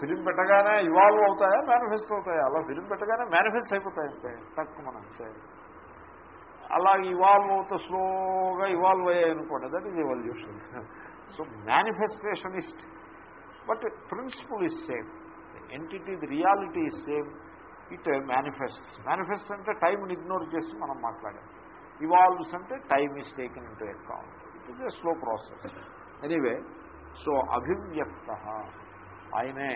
Film పెట్టగానే evolve అవుతాయా manifest అవుతాయా? అలా ఫిలిం పెట్టగానే మేనిఫెస్ట్ అయిపోతాయి అంతే తక్కువ మనం అంతే. అలా ఇవాల్వ్ అవుతా స్లోగా ఇవాల్వ్ అయ్యాయి అనుకోండి that is evolution so manifestationist but principle is same entity the reality is same it manifest manifest అంటే టైంని ఇగ్నోర్ చేసి మనం మాట్లాడాం. ఇవాల్వ్స్ అంటే time is taken into account it is a slow process anyway so అభివ్యక్త. ఆయనే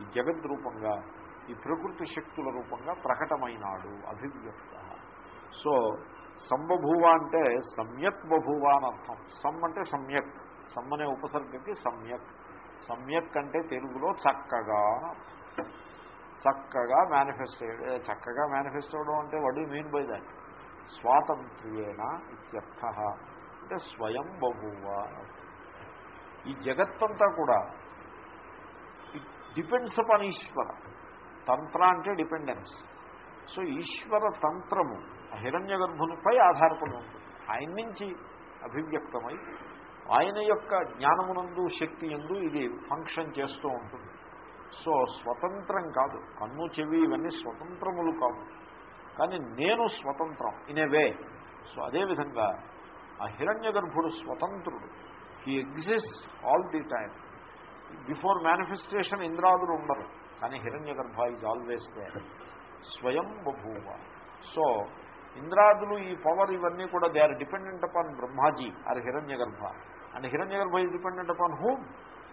ఈ జగద్ రూపంగా ఈ ప్రకృతి శక్తుల రూపంగా ప్రకటమైనాడు అభివ్యక్త. సో సంబభూవ అంటే సమ్యక్ బభూవ అని అర్థం. సమ్ అంటే సమ్యక్. సమ్ అనే ఉపసర్గకి సమ్యక్. సమ్యక్ అంటే తెలుగులో చక్కగా చక్కగా మేనిఫెస్ట్ చక్కగా మేనిఫెస్ట్ అవ్వడం అంటే what you mean by that స్వాతంత్ర్యేణ ఇత్యర్థ. అంటే స్వయం బభూవ ఈ జగత్తంతా కూడా డిపెండ్స్ అపాన్ ఈశ్వర. తంత్ర అంటే డిపెండెన్స్. సో ఈశ్వర తంత్రము హిరణ్య గర్భునిపై ఆధారపడి ఉంటుంది. ఆయన నుంచి అభివ్యక్తమై ఆయన యొక్క జ్ఞానమునందు శక్తి ఎందు ఇది ఫంక్షన్ చేస్తూ ఉంటుంది. సో స్వతంత్రం కాదు. కన్ను చెవి ఇవన్నీ స్వతంత్రములు కావు. కానీ నేను స్వతంత్రం ఇన్ ఏ వే సో అదేవిధంగా ఆ హిరణ్య గర్భుడు స్వతంత్రుడు. He exist all the time before manifestation ఇంద్రాదులు ఉండరు. కానీ హిరణ్య గర్భ ఈజ్ ఆల్వేస్ దే స్వయం బభూవ సో ఇంద్రాదులు ఈ పవర్ ఇవన్నీ కూడా they are dependent upon Brahmaji or Hiranyagarbha and Hiranyagarbha is dependent upon whom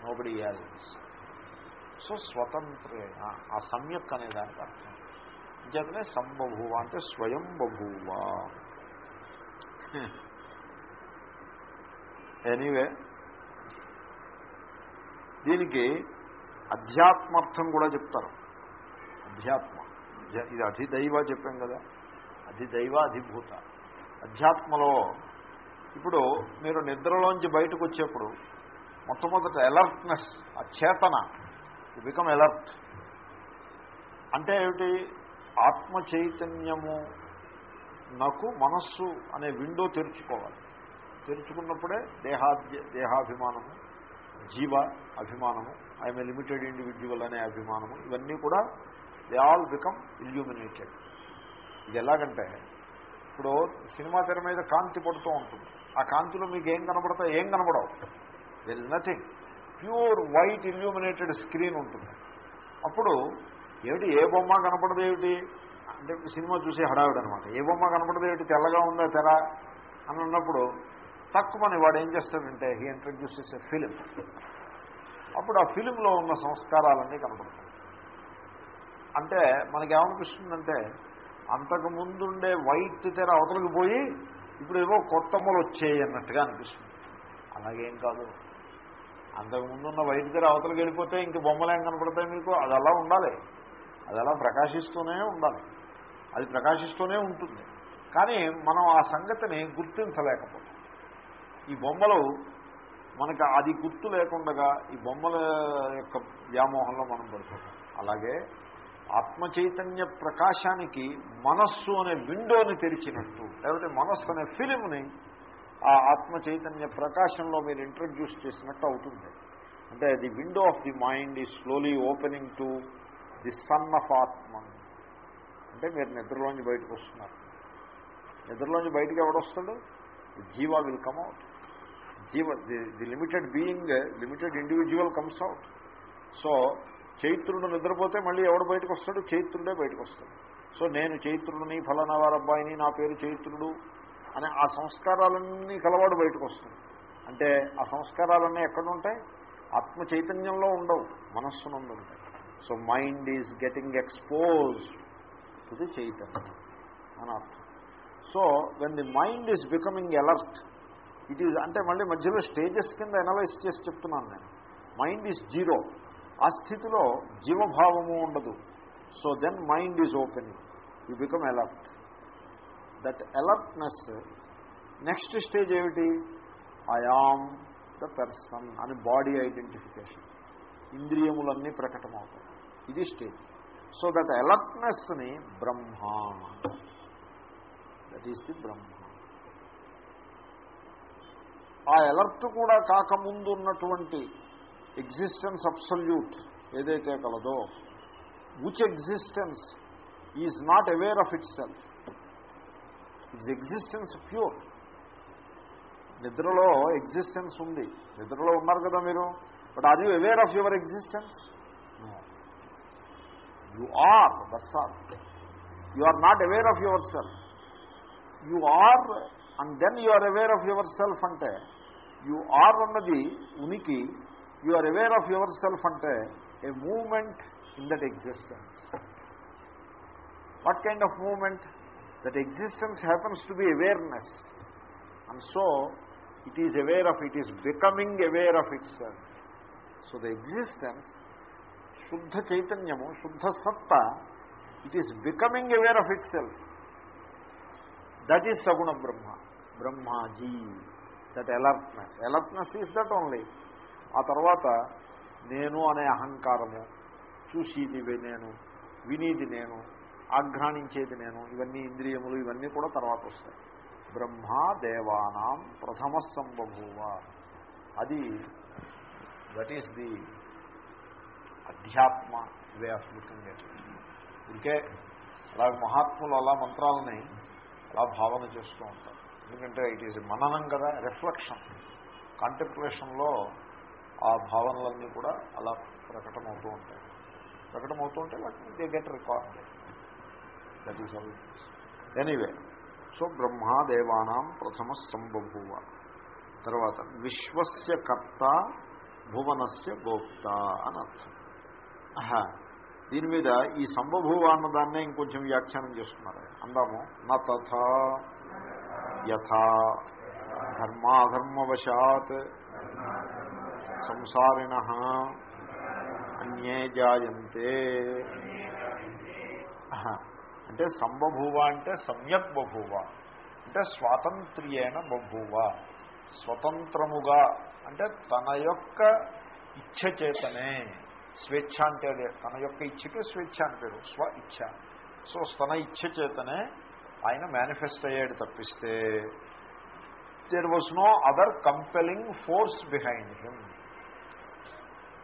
nobody as so స్వతంత్రేణ ఆ సమ్యక్ అనే దానికి అర్థం. ఇంకేతనే సంబభూవ అంటే స్వయం బభూవ ఎనీవే దీనికి అధ్యాత్మార్థం కూడా చెప్తారు. అధ్యాత్మ. ఇది అధిదైవ చెప్పాం కదా. అధిదైవ అధిభూత. అధ్యాత్మలో ఇప్పుడు మీరు నిద్రలోంచి బయటకు వచ్చేప్పుడు మొట్టమొదట అలర్ట్నెస్ ఆ చేతన బికమ్ అలర్ట్ అంటే ఏమిటి? ఆత్మ చైతన్యము నాకు మనస్సు అనే విండో తెరుచుకోవాలి. తెరుచుకున్నప్పుడే దేహాద్య దేహాభిమానము జీవ అభిమానము ఐఎమ్ ఏ లిమిటెడ్ ఇండివిజువల్ అనే అభిమానము ఇవన్నీ కూడా దే ఆల్ బికమ్ ఇల్యూమినేటెడ్ ఇది ఎలాగంటే ఇప్పుడు సినిమా తెర మీద కాంతి పడుతూ ఉంటుంది. ఆ కాంతిలో మీకు ఏం కనపడతాయి ఏం కనబడవు. There is nothing pure white illuminated screen ఉంటుంది. అప్పుడు ఏమిటి ఏ బొమ్మ కనపడదు ఏమిటి? అంటే సినిమా చూసే హడావిడనమాట. ఏ బొమ్మ కనపడదు ఏమిటి? తెల్లగా ఉందా తెర? అని అన్నప్పుడు తక్కువని వాడు ఏం చేస్తాడంటే హీ ఇంట్రడ్యూసెస్ ఎ ఫిలిం అప్పుడు ఆ ఫిలింలో ఉన్న సంస్కారాలన్నీ కనపడతాయి. అంటే మనకేమనిపిస్తుందంటే అంతకుముందుండే వైట్ తెర అవతలకి పోయి ఇప్పుడు ఏవో కొత్త మొలు వచ్చాయి అన్నట్టుగా అనిపిస్తుంది. అలాగేం కాదు. అంతకు ముందున్న వైట్ తెర అవతలకి వెళ్ళిపోతే ఇంక బొమ్మలు ఏం కనపడతాయి మీకు? అది అలా ఉండాలి. అది అలా ప్రకాశిస్తూనే ఉండాలి. అది ప్రకాశిస్తూనే ఉంటుంది. కానీ మనం ఆ సంగతిని గుర్తించలేకపోతాం. ఈ బొమ్మలు మనకు అది గుర్తు లేకుండా ఈ బొమ్మల యొక్క వ్యామోహంలో మనం పడిపోతాం. అలాగే ఆత్మ చైతన్య ప్రకాశానికి మనస్సు అనే విండోని తెరిచినట్టు లేకపోతే మనస్సు అనే ఫిలింని ఆ ఆత్మ చైతన్య ప్రకాశంలో మీరు ఇంట్రడ్యూస్ చేసినట్టు అవుతుంది. అంటే the window of the mind is slowly opening to the sun of atma. అంటే మీరు నిద్రలోంచి బయటకు వస్తున్నారు. నిద్రలోంచి బయటకు ఎవడొస్తాడు? Jiva will come out. Jiva the limited being limited individual comes out. So చైత్రుడు నిద్రపోతే మళ్ళీ ఎవడు బయటకు వస్తాడు చైత్రుడే బయటకు వస్తాడు సో నేను చైత్రుడిని ఫలానా వారి అబ్బాయిని నా పేరు చైత్రుడు అనే ఆ సంస్కారాలన్నీ కలవాడు బయటకు వస్తుంది అంటే ఆ సంస్కారాలన్నీ ఎక్కడుంటాయి? ఆత్మ చైతన్యంలో ఉండవు మనస్సునందు ఉంటాయి. So mind is getting exposed to the chaitanyam అని అర్థం so when the mind is becoming alert it is అంటే మళ్ళీ మధ్యలో స్టేజెస్ కింద అనలైజ్ చేసి చెప్తున్నాను నేను. మైండ్ ఈజ్ జీరో ఆ స్థితిలో జీవభావము ఉండదు. So then mind is opening you become alert that alertness next stage ఏమిటి? ఐఆమ్ ద పర్సన్ అని బాడీ ఐడెంటిఫికేషన్ ఇంద్రియములన్నీ ప్రకటమవుతాయి. ఇది stage so that అలర్ట్నెస్ని Brahma that is the Brahma ఆ అలర్ట్ కూడా కాకముందు ఉన్నటువంటి ఎగ్జిస్టెన్స్ అబ్సల్యూట్ ఏదైతే కలదో which existence is not aware of itself its existence pure నిద్రలో ఎగ్జిస్టెన్స్ ఉంది. నిద్రలో ఉన్నారు కదా మీరు? But are you aware of your existence you are that's are you are not aware of yourself you are and then you are aware of yourself అంటే you are అన్నది ఉనికి you are aware of yourself అంటే a moment in that existence. What kind of moment that existence happens to be awareness and so it is aware of it is becoming aware of itself so the existence శుద్ధ చైతన్యము శుద్ధ సత్త it is becoming aware of itself that is saguna Brahma. Brahmaji. That alertness alertness is that only ఆ తర్వాత నేను అనే అహంకారము చూసేది నేను వినేది నేను ఆఘ్రాణించేది నేను ఇవన్నీ ఇంద్రియములు ఇవన్నీ కూడా తర్వాత వస్తాయి. బ్రహ్మ దేవానాం ప్రథమ సంబభూవ. అది దట్ ఈస్ ది అధ్యాత్మ వే ఆఫ్ లుకింగ్ ఎట్ ఇంకే అలా మహాత్ములు అలా మంత్రాలని అలా భావన చేస్తూ ఉంటారు. ఎందుకంటే ఇట్ ఈజ్ మననం కదా రిఫ్లెక్షన్ కాంటెంప్లేషన్లో ఆ భావనలన్నీ కూడా అలా ప్రకటమవుతూ ఉంటాయి. ప్రకటమవుతూ ఉంటే వాటిని they get record that is all anyway so బ్రహ్మాదేవానాం ప్రథమ సంబభూవ. తర్వాత విశ్వస్య కర్త భువనస్య గోప్త అని అర్థం. దీని మీద ఈ సంభభూవ అన్నదాన్నే ఇంకొంచెం వ్యాఖ్యానం చేస్తున్నారు. అందాము నా తథా యథా ధర్మాధర్మవశాత్ సంసారిణ అన్యే జాయంతే. అంటే సంబభూవ అంటే సమ్యక్ బభూవ అంటే స్వాతంత్ర్యేణ బభూవ. స్వతంత్రముగా అంటే తన యొక్క ఇచ్ఛ చేతనే స్వేచ్ఛ అంటే అదే. తన యొక్క ఇచ్ఛకే స్వేచ్ఛ అని పేరు. స్వ ఇచ్ఛ. సో తన ఇచ్ఛ చేతనే ఆయన మేనిఫెస్ట్ అయ్యాడు తప్పిస్తే there was no other compelling force behind him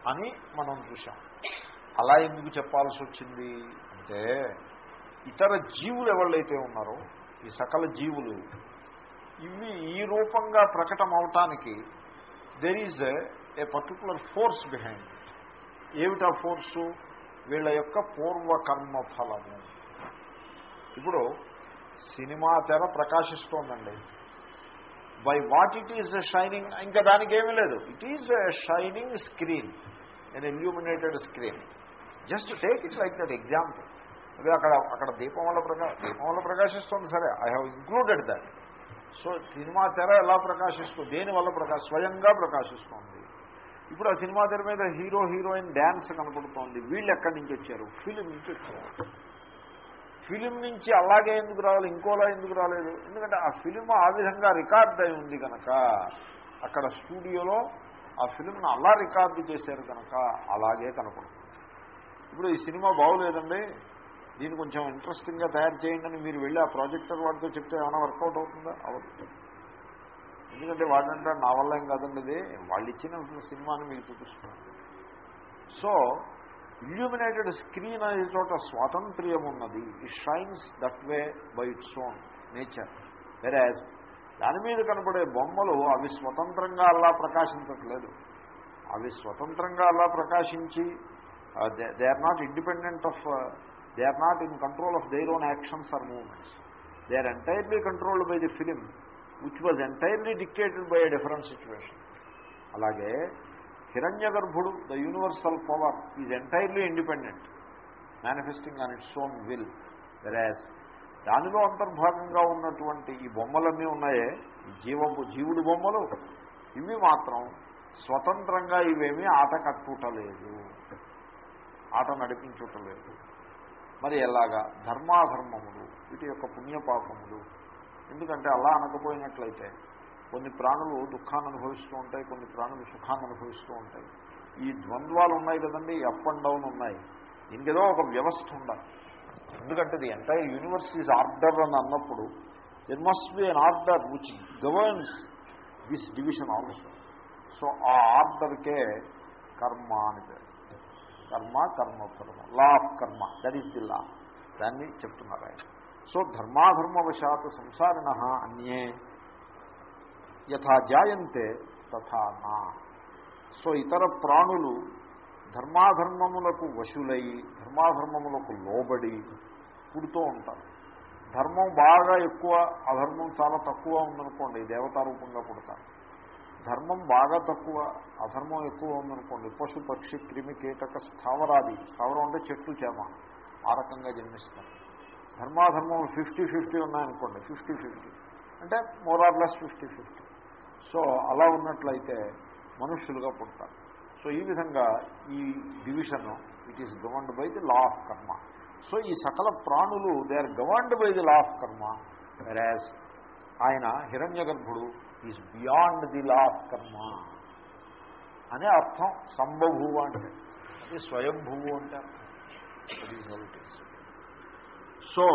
అని మనం చూసాం అలా ఎందుకు చెప్పాల్సి వచ్చింది? అంటే ఇతర జీవులు ఎవళ్ళైతే ఉన్నారో ఈ సకల జీవులు ఇవి ఈ రూపంగా ప్రకటమవటానికి there is a particular force behind ఏమిటా ఫోర్సు? వీళ్ళ యొక్క పూర్వకర్మ ఫలము. ఇప్పుడు సినిమా తెర ప్రకాశిస్తోందండి. By what it is shining ఇంకా దానికి ఏమీ లేదు it is shining screen an illuminated screen just take it like that example అది అక్కడ అక్కడ దీపం వల్ల ప్రకా దీపం వల్ల ప్రకాశిస్తుంది సరే. I have included that so cinema తెర ఎలా ప్రకాశిస్తుంది దేని వల్ల ప్రకాశ స్వయంగా ప్రకాశిస్తోంది? ఇప్పుడు ఆ సినిమా తెర మీద హీరో హీరోయిన్ డ్యాన్స్ కనపడుతోంది. వీళ్ళు ఎక్కడి నుంచి వచ్చారు? ఫిలిం నుంచి వచ్చారు. ఫిలిం నుంచి అలాగే ఎందుకు రావాలి? ఇంకోలా ఎందుకు రాలేదు? ఎందుకంటే ఆ ఫిలిం ఆ విధంగా రికార్డ్ అయి ఉంది కనుక అక్కడ స్టూడియోలో ఆ ఫిలింను అలా రికార్డు చేశారు కనుక అలాగే కనపడుతుంది. ఇప్పుడు ఈ సినిమా బాగోలేదండి. దీన్ని కొంచెం ఇంట్రెస్టింగ్గా తయారు చేయండి అని మీరు వెళ్ళి ఆ ప్రాజెక్టర్ వాటితో చెప్తే ఏమైనా వర్కౌట్ అవుతుందా? అవుతుంది ఎందుకంటే వాడంటే నా వల్ల ఏం కాదండి ఇది వాళ్ళు ఇచ్చిన సినిమాని మీకు చూపిస్తున్నారు. సో ఇల్యూమినేటెడ్ స్క్రీన్ అనే చోట స్వాతంత్ర్యం ఉన్నది it shines that way by its own nature Viraj దాని మీద కనపడే బొమ్మలు అవి స్వతంత్రంగా అలా ప్రకాశించట్లేదు. అవి స్వతంత్రంగా అలా ప్రకాశించి they are not independent of they are not in control of their own actions or movements they are entirely controlled by the film which was entirely dictated by a different situation అలాగే హిరణ్య గర్భుడు the universal power is entirely independent manifesting on its own will Viraj దానిలో అంతర్భాగంగా ఉన్నటువంటి ఈ బొమ్మలన్నీ ఉన్నాయే జీవ జీవుడు బొమ్మలు ఇవి మాత్రం స్వతంత్రంగా ఇవేమీ ఆట కట్టుటలేదు. ఆట నడిపించుటలేదు. మరి ఎలాగా? ధర్మాధర్మములు వీటి యొక్క పుణ్యపాపములు ఎందుకంటే అలా అనకపోయినట్లయితే కొన్ని ప్రాణులు దుఃఖాన్ని అనుభవిస్తూ ఉంటాయి కొన్ని ప్రాణులు సుఖాన్ని అనుభవిస్తూ ఉంటాయి. ఈ ద్వంద్వాలు ఉన్నాయి కదండి అప్ అండ్ డౌన్ ఉన్నాయి. ఇంకేదో ఒక వ్యవస్థ ఉండాలి. ఎందుకంటే the entire universe is order అని అన్నప్పుడు there must be an order which governs this division also so ఆ ఆర్డర్కే కర్మ అని పేరు. కర్మ కర్మఫలము law of karma that is the law దాన్ని చెప్తున్నారు ఆయన. సో ధర్మాధర్మవశాత్ సంసారిణ అన్యే. యథా జాయంతే తథా నా. సో ఇతర ప్రాణులు ధర్మాధర్మములకు వశులై ధర్మాధర్మములకు లోబడి పుడుతూ ఉంటారు. ధర్మం బాగా ఎక్కువ అధర్మం చాలా తక్కువ ఉందనుకోండి దేవతారూపంగా పుడతారు. ధర్మం బాగా తక్కువ అధర్మం ఎక్కువ ఉందనుకోండి పశు పక్షి క్రిమి కీటక స్థావరాది స్థావరం అంటే చెట్టు చేమ ఆ రకంగా జన్మిస్తారు. ధర్మాధర్మం ఫిఫ్టీ ఫిఫ్టీ ఉన్నాయనుకోండి ఫిఫ్టీ ఫిఫ్టీ. అంటే more or less fifty fifty. So అలా ఉన్నట్లయితే మనుష్యులుగా పుడతారు. సో ఈ విధంగా ఈ division it is governed by the law of karma so ఈ సకల ప్రాణులు they are governed by the law of karma whereas ఆయన హిరణ్య గర్భుడు is beyond the law of karma అనే అర్థం సంభభువ అంటే అది స్వయంభువు అంటారు సో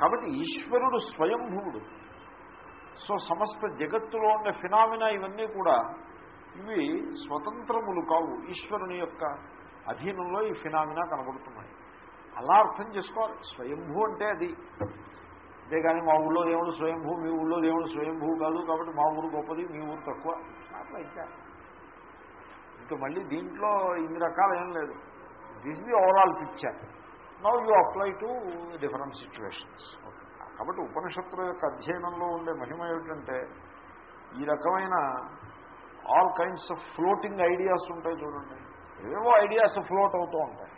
కాబట్టి ఈశ్వరుడు స్వయంభువుడు. సో సమస్త జగత్తులో ఉండే ఫినామినా ఇవన్నీ కూడా ఇవి స్వతంత్రములు కావు. ఈశ్వరుని యొక్క అధీనంలో ఈ ఫినామినా కనబడుతున్నాయి. అలా అర్థం చేసుకోవాలి. స్వయంభూ అంటే అది. అంతేగాని మా ఊళ్ళో దేవుడు స్వయంభూ మీ ఊళ్ళో దేవుడు స్వయంభూ కాదు కాబట్టి మా ఊరు గొప్పది మీ ఊరు తక్కువ. ఇట్స్ అయితే ఇంకా మళ్ళీ దీంట్లో ఇన్ని రకాలు ఏం లేదు. This the overall picture. Now you apply to different situations okay కాబట్టి ఉపనిషత్తుల యొక్క అధ్యయనంలో ఉండే మహిమ ఏమిటంటే ఈ రకమైన all kinds of floating ideas ఉంటాయి చూడండి. ఏవో ఐడియాస్ ఫ్లోట్ అవుతూ ఉంటాయి.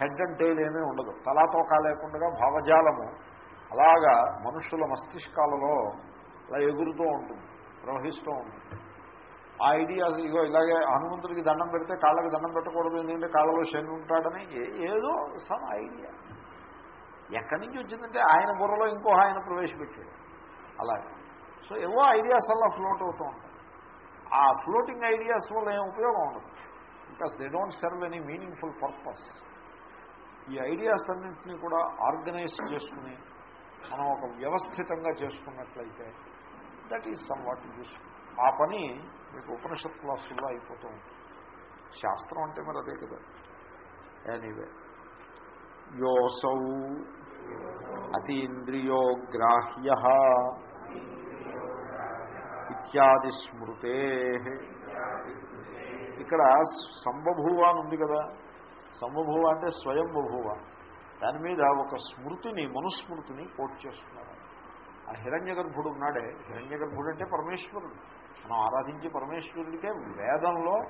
హెడ్ అండ్ టైల్ ఏమీ ఉండదు. తలాతోకా లేకుండా భావజాలము అలాగా మనుషుల మస్తిష్కాలలో అలా ఎగురుతూ ఉంటుంది ప్రవహిస్తూ ఉంటుంది. ఆ ఐడియాస్ ఇగో ఇలాగే హనుమంతుడికి దండం పెడితే కాళ్ళకి దండం పెట్టకూడదు ఎందుకంటే కాళ్ళలో శని ఉంటాడని ఏదో సమ్ ఐడియా. ఎక్కడి నుంచి వచ్చిందంటే ఆయన బుర్రలో ఇంకో ఆయన ప్రవేశపెట్టాడు. అలాగే. సో ఏవో ఐడియాస్ అలా ఫ్లోట్ అవుతూ ఉంటాయి. ఆ ఫ్లోటింగ్ ఐడియాస్ వల్ల ఏం ఉపయోగం ఉండదు. Because they don't serve any meaningful purpose ఈ ఐడియాస్ అన్నింటినీ కూడా ఆర్గనైజ్ చేసుకుని మనం ఒక వ్యవస్థితంగా చేసుకున్నట్లయితే that is some what useful ఆ పని మీకు ఉపనిషత్ క్లాసుల్లో అయిపోతూ ఉంటుంది శాస్త్రం అంటే మరి అదే కదా. ఎనీవే యోసౌ అతీంద్రియో గ్రాహ్య ఇత్యాది స్మృతే. ఇక్కడ సంబభూవ అని ఉంది కదా. సంబభూవ అంటే స్వయంబభూవ దాని మీద ఒక స్మృతిని మనుస్మృతిని కోట్ చేస్తున్నారు. ఆ హిరణ్య గర్భుడు ఉన్నాడే. హిరణ్య గర్భుడు అంటే పరమేశ్వరుడు. మనం ఆరాధించే పరమేశ్వరుడికే వేదంలో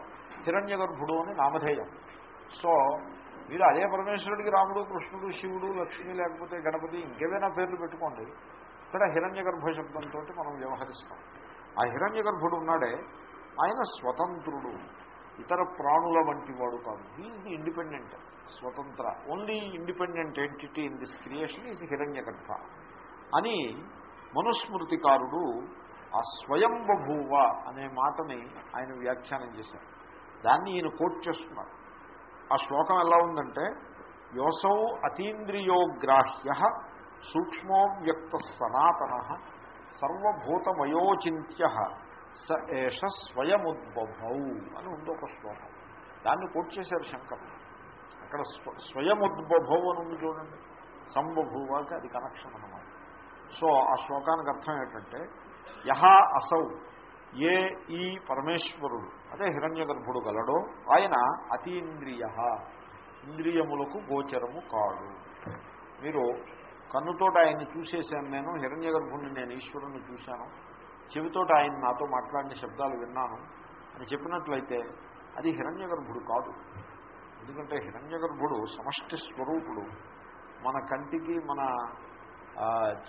హిరణ్య గర్భుడు అని నామధేయం. సో మీరు అదే పరమేశ్వరుడికి రాముడు కృష్ణుడు శివుడు లక్ష్మి లేకపోతే గణపతి ఇంకేదైనా పేర్లు పెట్టుకోండి. ఇక్కడ హిరణ్య గర్భ శబ్దంతో మనం వ్యవహరిస్తాం. ఆ హిరణ్య గర్భుడు ఉన్నాడే ఆయన స్వతంత్రుడు. ఇతర ప్రాణుల వంటి వాడు కాదు. హీఈ్ ది ఇండిపెండెంట్ స్వతంత్ర. Only independent entity in this creation is Hiranyagarbha. అని మనుస్మృతికారుడు ఆ స్వయం బభూవ అనే మాటని ఆయన వ్యాఖ్యానం చేశారు. దాన్ని ఈయన కోట్ చేస్తున్నారు. ఆ శ్లోకం ఎలా ఉందంటే యోసౌ అతీంద్రియోగ్రాహ్య సూక్ష్మో వ్యక్త సనాతన సర్వభూతమయోచింత్య స ఏష స్వయముద్బభౌ అని ఉంది ఒక శ్లోకం. దాన్ని కోట్ చేశారు శంకర్ అక్కడ స్వయముద్బభౌ అని ఉంది చూడండి. సంబభూవాకి అది కనెక్షన్ అన్నమాట. సో ఆ శ్లోకానికి అర్థం ఏంటంటే యహా అసౌ ఏ ఈ పరమేశ్వరుడు అదే హిరణ్య గర్భుడు గలడో ఆయన అతీంద్రియ ఇంద్రియములకు గోచరము కాడు మీరు కన్నుతోటి ఆయన్ని చూసేశాను నేను హిరణ్య గర్భుణ్ణి నేను ఈశ్వరుణ్ణి చూశాను. చెవితోటి ఆయన నాతో మాట్లాడిన శబ్దాలు విన్నాను. అని చెప్పినట్లయితే అది హిరణ్య గర్భుడు కాదు. ఎందుకంటే హిరణ్య గర్భుడు సమష్టి స్వరూపుడు. మన కంటికి మన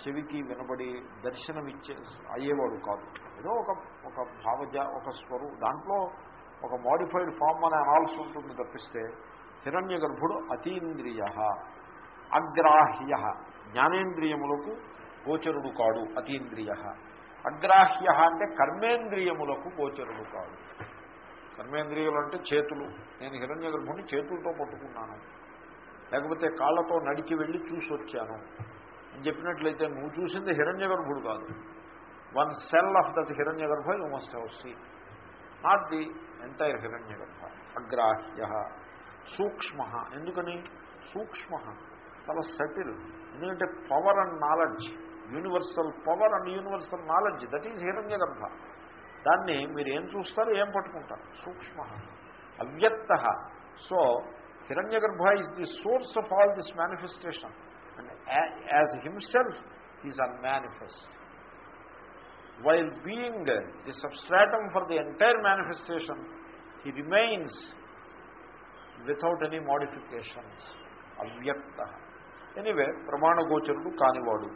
చెవికి వినబడి దర్శనమిచ్చే అయ్యేవాడు కాదు. ఏదో ఒక ఒక భావజ ఒక స్వరూ దాంట్లో ఒక మోడిఫైడ్ ఫామ్ అనే అనాల్సి ఉంటుంది తప్పిస్తే హిరణ్య గర్భుడు అతీంద్రియ అగ్రాహ్య జ్ఞానేంద్రియములకు గోచరుడు కాడు అతీంద్రియ. అగ్రాహ్య అంటే కర్మేంద్రియములకు గోచరుడు కాడు. కర్మేంద్రియులు అంటే చేతులు. నేను హిరణ్య గర్భుడిని చేతులతో పట్టుకున్నాను. లేకపోతే కాళ్ళతో నడిచి వెళ్ళి చూసి వచ్చాను అని చెప్పినట్లయితే నువ్వు చూసింది హిరణ్య గర్భుడు కాదు. One cell of that Hiranyagarbha you must have see not the entire Hiranyagarbha అగ్రాహ్య సూక్ష్మ. ఎందుకని? సూక్ష్మ. చాలా సటిల్ ఎందుకంటే power and knowledge universal power and universal knowledge that is Hiranyagarbha దాన్ని మీరు ఏం చూస్తారు ఏం పట్టుకుంటారు? సూక్ష్మ. అవ్యక్త. So Hiranyagarbha is the source of all this manifestation as himself is unmanifest while being the substratum for the entire manifestation he remains without any modifications అవ్యక్త anyway ప్రమాణగోచరుడు కానివాడు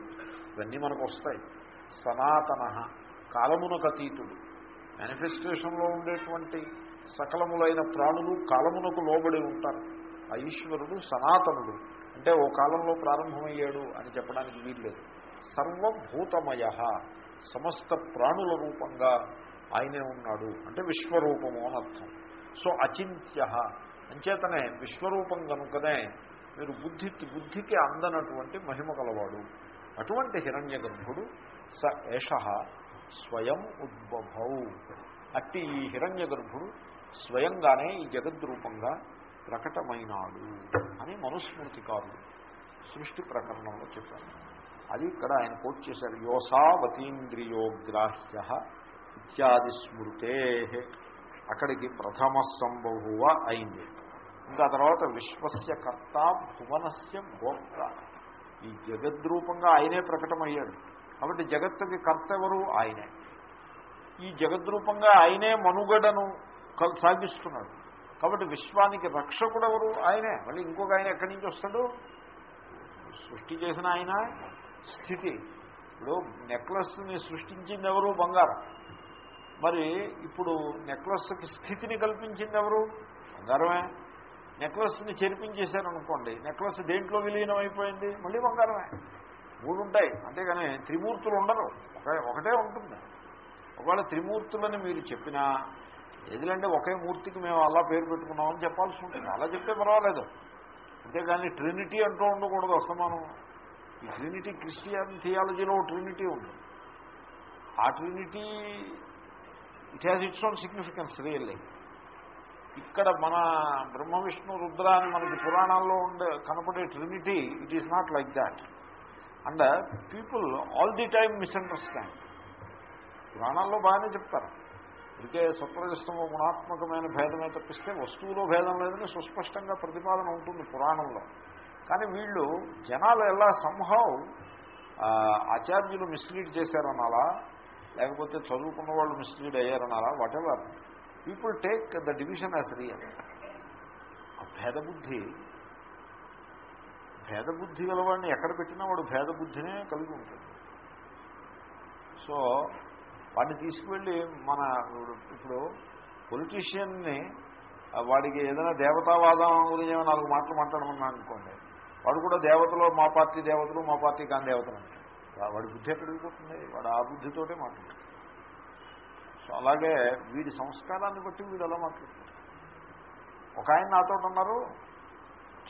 ఇవన్నీ మనకు వస్తాయి సనాతన కాలమునకు అతీతుడు మేనిఫెస్టేషన్లో ఉండేటువంటి సకలములైన ప్రాణులు కాలమునకు లోబడి ఉంటారు ఆ ఈశ్వరుడు సనాతనుడు అంటే ఓ కాలంలో ప్రారంభమయ్యాడు అని చెప్పడానికి వీల్లేదు. సర్వభూతమయ సమస్త ప్రాణుల రూపంగా ఆయనే ఉన్నాడు అంటే విశ్వరూపము అని అర్థం. సో అచింత్య అంచేతనే విశ్వరూపం కనుకనే మీరు బుద్ధి బుద్ధికి అందనటువంటి మహిమ కలవాడు అటువంటి హిరణ్య గర్భుడు స ఏష స్వయం ఉద్భవ. అట్టి ఈ హిరణ్య గర్భుడు స్వయంగానే ఈ జగద్రూపంగా ప్రకటమైనాడు అని మనుస్మృతికారుడు సృష్టి ప్రకరణంలో చెప్పారు. అది ఇక్కడ ఆయన కోట్ చేశారు. యోసావతీంద్రియోగ్రాహ్య ఇత్యాది స్మృతే. అక్కడికి ప్రథమ సంభవ అయింది. ఇంకా తర్వాత విశ్వస్య కర్త భువనస్య భోక్త ఈ జగద్రూపంగా ఆయనే ప్రకటమయ్యాడు. కాబట్టి జగత్తుకి కర్త ఎవరు? ఆయనే. ఈ జగద్రూపంగా ఆయనే మనుగడను సాగిస్తున్నాడు. కాబట్టి విశ్వానికి రక్షకుడు ఎవరు? ఆయనే. మళ్ళీ ఇంకొక ఆయన ఎక్కడి నుంచి వస్తాడు? సృష్టి చేసిన ఆయన స్థితి. ఇప్పుడు నెక్లెస్ని సృష్టించింది ఎవరు? బంగారం. మరి ఇప్పుడు నెక్లెస్కి స్థితిని కల్పించింది ఎవరు? బంగారమే. నెక్లెస్ని చెరిపించేశారనుకోండి నెక్లెస్ దేంట్లో విలీనం అయిపోయింది మళ్ళీ బంగారమే. మూడు ఉంటాయి అంతేగాని త్రిమూర్తులు ఉండరు. ఒకటే ఉంటుంది. ఒకవేళ త్రిమూర్తులని మీరు చెప్పినా ఏదిలంటే ఒకే మూర్తికి మేము అలా పేరు పెట్టుకున్నామని చెప్పాల్సి ఉంటుంది. అలా చెప్తే పర్వాలేదు. అంతేగాని ట్రినిటీ అంటూ ఉండకూడదు అసమానం. ఈ ట్రినిటీ క్రిస్టియన్ థియాలజీలో ట్రినిటీ ఉంది. ఆ trinity it has its own significance really ఇక్కడ మన బ్రహ్మ విష్ణు రుద్ర అని మనకి పురాణాల్లో ఉండే కనపడే trinity it is not like that and people all the time misunderstand పురాణాల్లో బాగానే చెప్తారు. ఇదికే సత్వరజస్తమ గుణాత్మకమైన భేదమే తప్పిస్తే వస్తువులో భేదం లేదని సుస్పష్టంగా ప్రతిపాదన ఉంటుంది పురాణంలో. కానీ వీళ్ళు జనాలు ఎలా సంహవ్ ఆచార్యులు మిస్లీడ్ చేశారనాలా లేకపోతే చదువుకున్న వాళ్ళు mislead అయ్యారనాలా what people take the division as real ఆ భేదబుద్ధి భేదబుద్ధి గలవాడిని ఎక్కడ పెట్టినా వాడు భేదబుద్ధినే కలిగి ఉంటుంది సో వాడిని తీసుకువెళ్ళి మన ఇప్పుడు పొలిటీషియన్ని వాడికి ఏదైనా దేవతావాదం గురించి ఏమైనా నాలుగు మాటలు మాట్లాడమన్నా అనుకోండి. వాడు కూడా దేవతలు మా పార్టీ దేవతలు మా పార్టీ కాని దేవతలు అంటారు వాడి బుద్ధి ఎక్కడ వాడు ఆ బుద్ధితోటే మాట్లాడతాడు. సో అలాగే వీడి సంస్కారాన్ని బట్టి వీడు అలా మాట్లాడుతారు ఒక ఆయన నాతో ఉన్నారు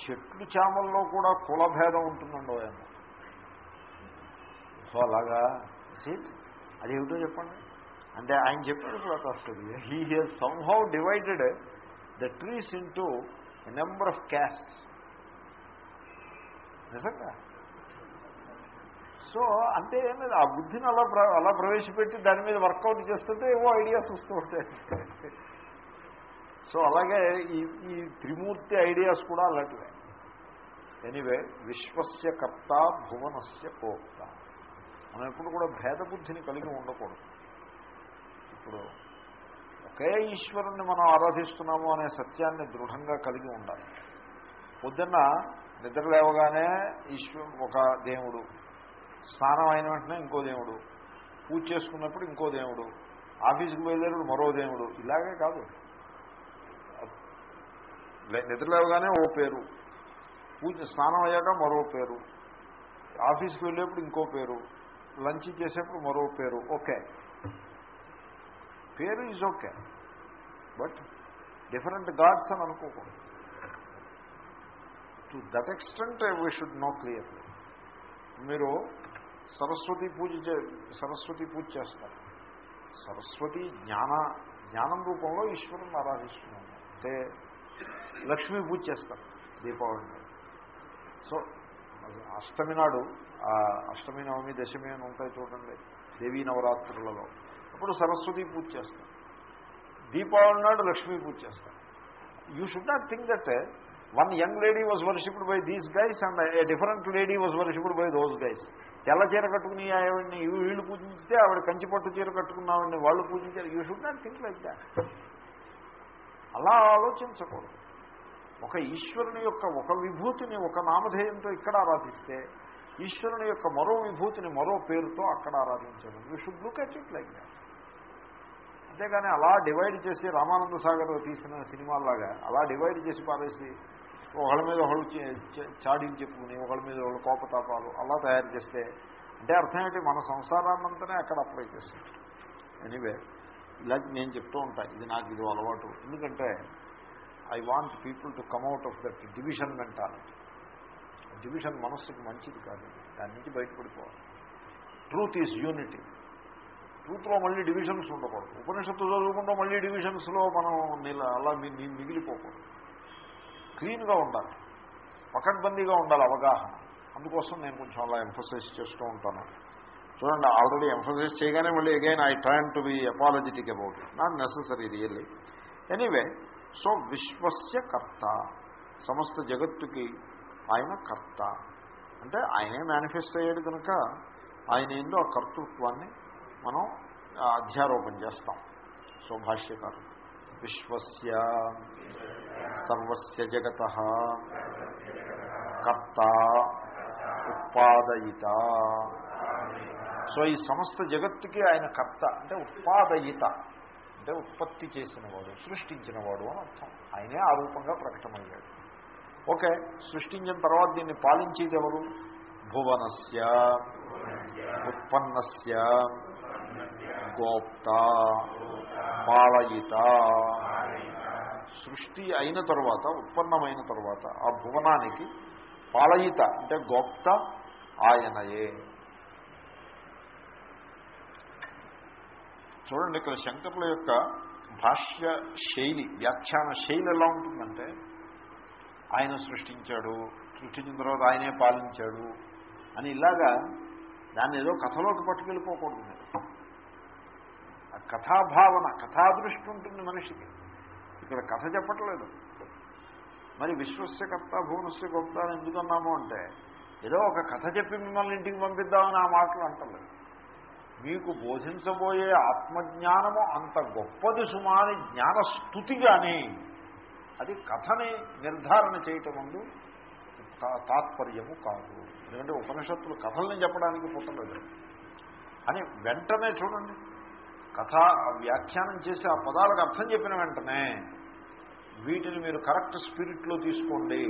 చెట్లు చామల్లో కూడా కులభేదం ఉంటుందండి ఆయన సో అలాగా సీట్ అది చెప్పండి. అంటే ఆయన చెప్పాడు కూడా వస్తుంది he here somehow divided the trees into number of caste నిజంగా? సో అంటే ఏం ఆ బుద్ధిని అలా అలా ప్రవేశపెట్టి దాని మీద వర్కౌట్ చేస్తుంటే ఏవో ఐడియాస్ వస్తూ ఉంటాయి. సో అలాగే ఈ ఈ త్రిమూర్తి ఐడియాస్ కూడా అలాంటివే. ఎనీవే విశ్వస్య కర్త భువనస్య కోక్త మనం ఎప్పుడు కూడా భేదబుద్ధిని కలిగి ఉండకూడదు. ఇప్పుడు ఒకే ఈశ్వరుణ్ణి మనం ఆరాధిస్తున్నాము అనే సత్యాన్ని దృఢంగా కలిగి ఉండాలి. పొద్దున్న నిద్ర లేవగానే ఈశ్వరు ఒక దేవుడు స్నానం అయిన వెంటనే ఇంకో దేవుడు పూజ చేసుకున్నప్పుడు ఇంకో దేవుడు ఆఫీస్కి బయలుదేరుడు మరో దేవుడు ఇలాగే కాదు. నిద్ర లేవగానే ఓ పేరు పూజ స్నానం అయ్యాక మరో పేరు ఆఫీస్కి వెళ్ళేప్పుడు ఇంకో పేరు లంచ్ చేసేప్పుడు మరో పేరు. ఓకే. పేరు is okay but different gods అని అనుకోకూడదు. To that extent we should know clear మీరు సరస్వతి పూజ సరస్వతి పూజ చేస్తారు. సరస్వతి జ్ఞాన జ్ఞానం రూపంలో ఈశ్వరుని ఆరాధిస్తున్నాము అంటే లక్ష్మీ పూజ చేస్తారు దీపావళి సో అష్టమి నాడు అష్టమి నవమి దశమి అని ఉంటాయి చూడండి దేవీ నవరాత్రులలో. అప్పుడు సరస్వతి పూజ చేస్తారు. దీపావళి నాడు లక్ష్మీ పూజ చేస్తారు. You should not think that one young lady was worshipped by these guys and a different lady was worshipped by those guys తెల్ల చీర కట్టుకుని ఆవిడని వీళ్ళు పూజించితే ఆవిడ కంచిపట్టు చీర కట్టుకున్నావిడిని వాళ్ళు పూజించారు. You should not think like that అలా ఆలోచించకూడదు. ఒక ఈశ్వరుని యొక్క ఒక విభూతిని ఒక నామధేయంతో ఇక్కడ ఆరాధిస్తే ఈశ్వరుని యొక్క మరో విభూతిని మరో పేరుతో అక్కడ ఆరాధించడం. You should look at it like that అంతేగాని అలా డివైడ్ చేసి రామానంద సాగర్ తీసిన సినిమాల్లాగా అలా డివైడ్ చేసి పారేసి ఒకళ్ళ మీద ఒకళ్ళు చాడీలు చెప్పుకుని ఒకళ్ళ మీద ఒకళ్ళు కోపతాపాలు అలా తయారు చేస్తే అంటే అర్థం ఏంటి? మన సంసారాన్నంతనే అక్కడ అప్లై చేస్తాం. ఎనీవే ఇలా నేను చెప్తూ ఉంటాను ఇది నాకు ఇది అలవాటు. ఎందుకంటే I want people to come out of that division mentality division మనస్సుకి మంచిది కాదు. దాని నుంచి బయటపడిపోవాలి. Truth is unity. ట్రూత్లో మళ్ళీ డివిజన్స్ ఉండకూడదు. ఉపనిషత్తు చదువుకుంటూ మళ్ళీ డివిజన్స్లో మనం నిల అలా మిగిలిపోకూడదు. క్లీన్గా ఉండాలి. పకడ్బందీగా ఉండాలి అవగాహన. అందుకోసం నేను కొంచెం అలా ఎంఫసైజ్ చేస్తూ ఉంటాను. చూడండి ఆల్రెడీ ఎంఫసైజ్ చేయగానే మళ్ళీ again I tried to be apologetic about it not necessary really anyway so విశ్వస్య కర్త. సమస్త జగత్తుకి ఆయన కర్త. అంటే ఆయనే మేనిఫెస్ట్ అయ్యాడు కనుక ఆయన ఏందో ఆ కర్తృత్వాన్ని మనం అధ్యారోపణ చేస్తాం. సో విశ్వస్య సర్వస్య జగత కర్త ఉత్పాదయిత. సో ఈ సమస్త జగత్తుకి ఆయన కర్త. అంటే ఉత్పాదయిత. అంటే ఉత్పత్తి చేసినవాడు సృష్టించినవాడు అని అర్థం. ఆయనే ఆ రూపంగా ప్రకటమయ్యాడు. ఓకే సృష్టించిన తర్వాత దీన్ని పాలించేది ఎవరు? భువనస్య ఉత్పన్నస్య గోప్త పాలయిత. సృష్టి అయిన తర్వాత ఉత్పన్నమైన తర్వాత ఆ భువనానికి పాలయిత అంటే గోప్త ఆయనయే. చూడండి ఇక్కడ శంకర్ల యొక్క భాష్య శైలి వ్యాఖ్యాన శైలి ఎలా ఉంటుందంటే ఆయన సృష్టించాడు సృష్టించిన తర్వాత ఆయనే పాలించాడు అని ఇలాగా దాన్ని ఏదో కథలోకి పట్టుకెళ్ళిపోకూడదు. మీరు ఆ కథాభావన కథాదృష్టి ఉంటుంది మనిషికి. ఇక్కడ కథ చెప్పట్లేదు. మరి విశ్వస్యకర్త భువనస్య గొప్ప అని ఎందుకన్నాము అంటే ఏదో ఒక కథ చెప్పి మిమ్మల్ని ఇంటికి పంపిద్దామని ఆ మాటలు అంటలేదు. మీకు బోధించబోయే ఆత్మజ్ఞానము అంత గొప్పది సుమాని జ్ఞానస్థుతి కానీ అది కథని నిర్ధారణ చేయటం ముందు తాత్పర్యము కాదు. ఎందుకంటే ఉపనిషత్తులు కథల్ని చెప్పడానికి పుట్టలేదు అని వెంటనే చూడండి. కథ వ్యాఖ్యానం చేసి ఆ పదాలకు అర్థం చెప్పిన వెంటనే వీటిని మీరు కరెక్ట్ స్పిరిట్లో తీసుకోండి.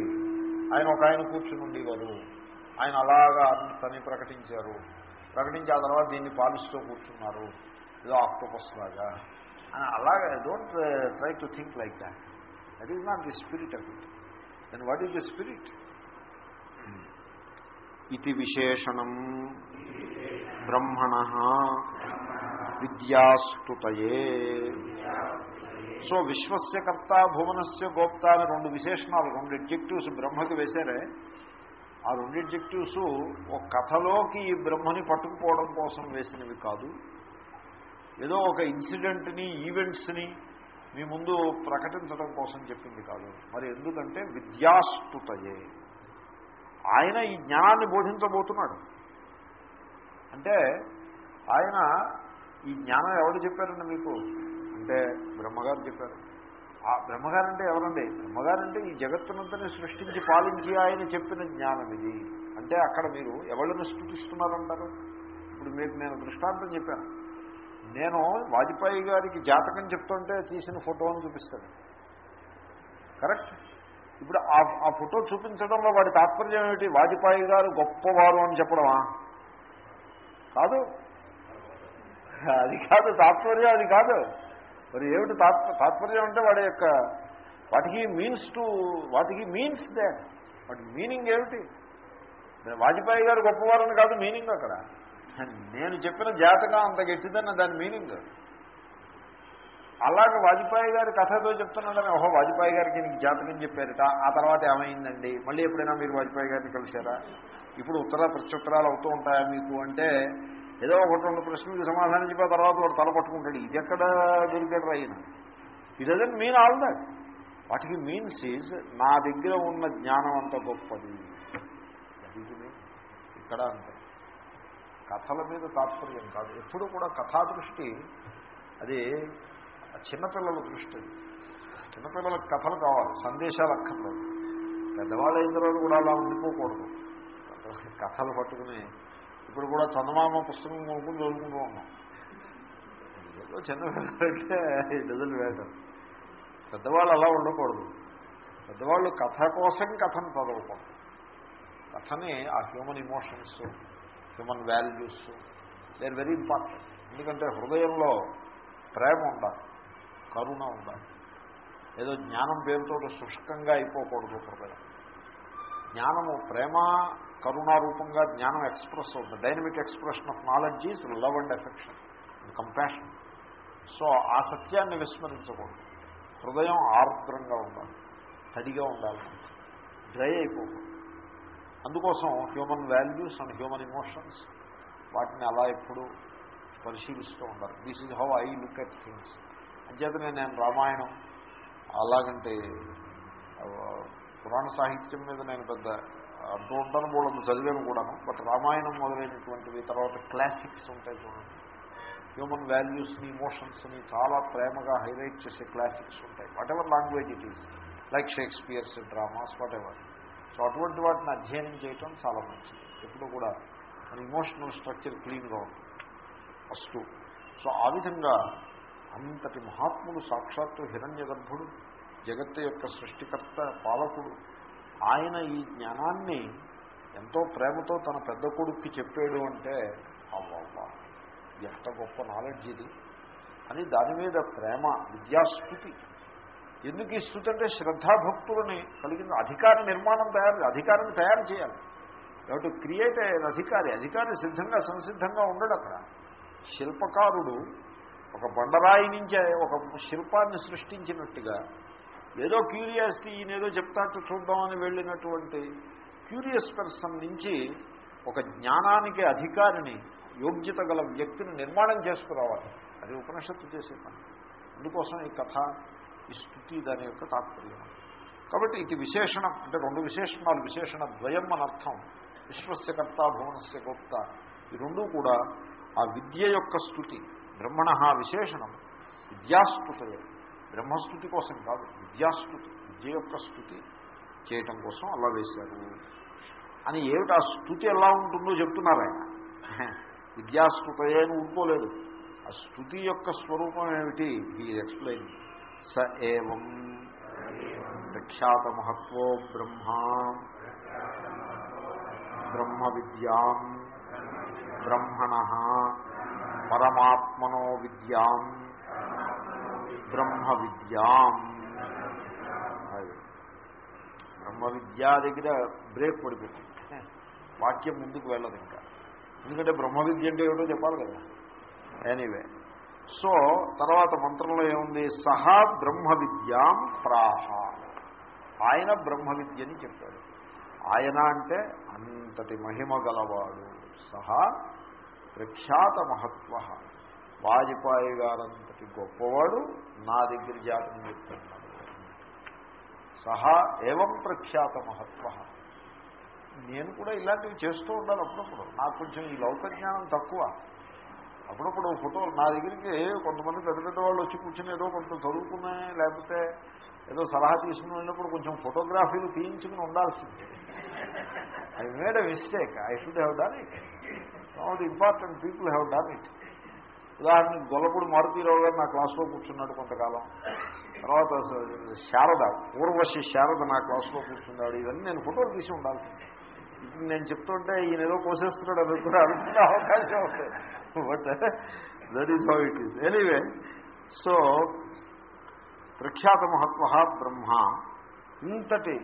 ఆయన ఒక ఆయన కూర్చుని ఉండేవారు. ఆయన అలాగా తని ప్రకటించారు. ప్రకటించి ఆ తర్వాత దీన్ని పాలిస్తూ కూర్చున్నారు. ఏదో ఆక్టోపస్ లాగా. అని don't try to think like that that is not the spirit of it then what is the spirit ఇది విశేషణం బ్రహ్మణ విద్యాస్తుతయే సో విశ్వస్యకర్త భువనస్య గోప్త అని రెండు విశేషణాలు రెండు ఎడ్జెక్టివ్స్ బ్రహ్మకి వేశారే ఆ రెండు ఎడ్జెక్టివ్స్ ఒక కథలోకి ఈ బ్రహ్మని పట్టుకుపోవడం కోసం వేసినవి కాదు. ఏదో ఒక ఇన్సిడెంట్ని ఈవెంట్స్ని మీ ముందు ప్రకటించడం కోసం చెప్పింది కాదు. మరి ఎందుకంటే విద్యాస్తుతయే ఆయన ఈ జ్ఞానాన్ని బోధించబోతున్నాడు. అంటే ఆయన ఈ జ్ఞానం ఎవరు చెప్పారండి మీకు? అంటే బ్రహ్మగారు చెప్పారు. ఆ బ్రహ్మగారంటే ఎవరండి? బ్రహ్మగారంటే ఈ జగత్తునంతని సృష్టించి పాలించి ఆయన చెప్పిన జ్ఞానం ఇది. అంటే అక్కడ మీరు ఎవరిని స్థుతిస్తున్నారంటారు? ఇప్పుడు మీకు నేను దృష్టాంతం చెప్పాను. నేను వాజ్పేయి గారికి జాతకం చెప్తుంటే తీసిన ఫోటోని చూపిస్తాను కరెక్ట్? ఇప్పుడు ఆ ఫోటో చూపించడంలో వాడి తాత్పర్యం ఏమిటి? వాజ్పేయి గారు గొప్పవారు అని చెప్పడమా? కాదు. అది కాదు తాత్పర్యం అది కాదు. మరి ఏమిటి తాత్పర్యం అంటే వాడి యొక్క వాటికి మీన్స్ టు వాటికి మీన్స్ దే వాటి మీనింగ్ ఏమిటి? వాజ్పేయి గారు గొప్పవారని కాదు మీనింగ్ అక్కడ. నేను చెప్పిన జాతకం అంత గట్టిదన్న దాని మీనింగ్. అలాగే వాజ్పేయి గారి కథతో చెప్తున్నాడని ఓహో వాజ్పేయి గారికి నీకు జాతకం చెప్పారట. ఆ తర్వాత ఏమైందండి? మళ్ళీ ఎప్పుడైనా మీరు వాజ్పేయి గారిని కలిశారా? ఇప్పుడు ఉత్తర ప్రత్యుత్తరాలు అవుతూ ఉంటాయా మీకు? అంటే ఏదో ఒకటి రెండు ప్రశ్నలకు సమాధానం చెప్పిన తర్వాత వాడు తలపట్టుకుంటాడు ఇది ఎక్కడ దొరికాడు అయిన it doesn't mean all that వాటికి మీన్స్ ఈజ్ నా దగ్గర ఉన్న జ్ఞానం అంత గొప్పది. ఇక్కడ అంత. కథల మీద తాత్పర్యం కాదు. ఎప్పుడు కూడా కథా దృష్టి అది చిన్నపిల్లల దృష్టి. చిన్నపిల్లలకు కథలు కావాలి సందేశాలు అక్కర్లేదు. పెద్దవాళ్ళు అయిన తర్వాత కూడా అలా ఉండిపోకూడదు. కథలు పట్టుకుని ఇప్పుడు కూడా చందమామ పుస్తకం కొనుక్కుని చదువుకుంటూ ఉన్నాం. ఏదో చిన్నపిల్లలంటే డజల్ వేటర్ పెద్దవాళ్ళు అలా ఉండకూడదు. పెద్దవాళ్ళు కథ కోసం కథను చదవకూడదు. కథని ఆ human emotions human values they are very important ఎందుకంటే హృదయంలో ప్రేమ ఉండాలి. కరుణ ఉండాలి. ఏదో జ్ఞానం పేరుతో శుష్కంగా అయిపోకూడదు హృదయం. జ్ఞానము ప్రేమ కరుణారూపంగా జ్ఞానం ఎక్స్ప్రెస్ అవుతుంది. Dynamic expression of knowledge is love and affection and compassion so ఆ సత్యాన్ని విస్మరించకూడదు. హృదయం ఆర్ద్రంగా ఉండాలి. తడిగా ఉండాలి. డ్రై అయిపోకూడదు. అందుకోసం human values and human emotions వాటిని అలా ఎప్పుడు పరిశీలిస్తూ ఉండాలి. This is how I look at things అంచేతనే నేను రామాయణం అలాగంటే పురాణ సాహిత్యం మీద నేను పెద్ద అంటూ ఉంటాను మూడు చదివాను కూడాను. బట్ రామాయణం మొదలైనటువంటివి తర్వాత క్లాసిక్స్ ఉంటాయి చూడండి. హ్యూమన్ వాల్యూస్ని ఇమోషన్స్ని చాలా ప్రేమగా హైలైట్ చేసే క్లాసిక్స్ ఉంటాయి. Whatever language it is like Shakespeare's dramas whatever so అటువంటి వాటిని అధ్యయనం చేయటం చాలా మంచిది. ఎప్పుడు కూడా మన ఇమోషనల్ స్ట్రక్చర్ క్లీన్గా ఉంటుంది. ఫస్ట్. సో ఆ విధంగా అంతటి మహాత్ముడు సాక్షాత్తు హిరణ్య గర్భుడు జగత్తు యొక్క సృష్టికర్త పాలకుడు ఆయన ఈ జ్ఞానాన్ని ఎంతో ప్రేమతో తన పెద్ద కొడుక్కి చెప్పాడు అంటే అవ్వవ్వ. ఎంత గొప్ప నాలెడ్జ్ ఇది. అని దాని మీద ప్రేమ విద్యాస్థుతి ఎందుకు ఈ స్థుతి అంటే శ్రద్ధాభక్తులని కలిగిన అధికార నిర్మాణం తయారు అధికారాన్ని తయారు చేయాలి. కాబట్టి క్రియేట్ అధికారి అధికారి సిద్ధంగా సంసిద్ధంగా ఉండడు అక్కడ. శిల్పకారుడు ఒక బండరాయి నుంచే ఒక శిల్పాన్ని సృష్టించినట్టుగా ఏదో క్యూరియాసిటీ ఈయనేదో చెప్తాట్టు చూద్దామని వెళ్ళినటువంటి క్యూరియస్ పర్సన్ నుంచి ఒక జ్ఞానానికి అధికారిని యోగ్యత గల వ్యక్తిని నిర్మాణం చేసుకురావాలి. అది ఉపనిషత్తు చేసే పని. అందుకోసం ఈ కథ ఈ స్థుతి దాని యొక్క తాత్పర్యం. కాబట్టి ఇది విశేషణం. అంటే రెండు విశేషణాలు. విశేషణ ద్వయం అనర్థం విశ్వస్యకర్త భువనస్య గొప్ప ఈ రెండూ కూడా ఆ విద్య యొక్క స్థుతి. బ్రహ్మణ విశేషణం. విద్యాస్థుతయే. బ్రహ్మస్థుతి కోసం కాదు. విద్యాస్థుతి. విద్య యొక్క స్థుతి చేయటం కోసం అలా వేశారు. అని ఏమిటి? ఆ స్థుతి ఎలా ఉంటుందో చెప్తున్నారు ఆయన. విద్యాస్థుతయే అని ఊరుకోలేదు. ఆ స్థుతి యొక్క స్వరూపం ఏమిటి? ఈ ఎక్స్ప్లెయిన్ స ఏవం. ప్రఖ్యాత మహత్వో బ్రహ్మ. బ్రహ్మ విద్యాం బ్రహ్మణ. పరమాత్మనో విద్యాం. బ్రహ్మ విద్యాం బ్రహ్మ విద్యా దగ్గర బ్రేక్ పడిపోతుంది వాక్యం ముందుకు వెళ్ళదు ఇంకా. ఎందుకంటే బ్రహ్మ విద్య అంటే ఏమిటో చెప్పాలి కదా. ఎనీవే సో తర్వాత మంత్రంలో ఏముంది? సహా బ్రహ్మ విద్యాం ప్రాహ. ఆయన బ్రహ్మ విద్యని చెప్పాడు. ఆయన అంటే అంతటి మహిమ గలవాడు. సహా ప్రఖ్యాత మహత్వ. వాజ్పాయి గారంతటి గొప్పవాడు నా దగ్గర జాతకం చెప్తున్నాడు. సహా ఏవం ప్రఖ్యాత మహత్వ. నేను కూడా ఇలాంటివి చేస్తూ ఉండాలి అప్పుడప్పుడు. నాకు కొంచెం ఈ లౌక జ్ఞానం తక్కువ. అప్పుడప్పుడు ఫోటో నా దగ్గరికి కొంతమంది పెద్ద పెద్ద వాళ్ళు వచ్చి కూర్చొని ఏదో కొంత చదువుకునే లేకపోతే ఏదో సలహా తీసుకుని వెళ్ళినప్పుడు కొంచెం ఫోటోగ్రఫీలు తీయించుకుని ఉండాల్సిందే. I made a mistake I should have done it some of the important people have done it ఉదాహరణకి గొల్లపూడి మారుతీరావు గారు నా క్లాస్లో కూర్చున్నాడు కొంతకాలం. తర్వాత శారద పూర్వశి శారద నా క్లాస్లో కూర్చున్నాడు. ఇవన్నీ నేను ఫోటోలు తీసి ఉండాల్సింది. ఇప్పుడు నేను చెప్తుంటే ఈయన ఏదో కోసేస్తున్నాడు అది కూడా అనుకునే అవకాశం అవుతుంది but that is how it is anyway so ప్రఖ్యాత మహత్వ బ్రహ్మ. ఇంతటి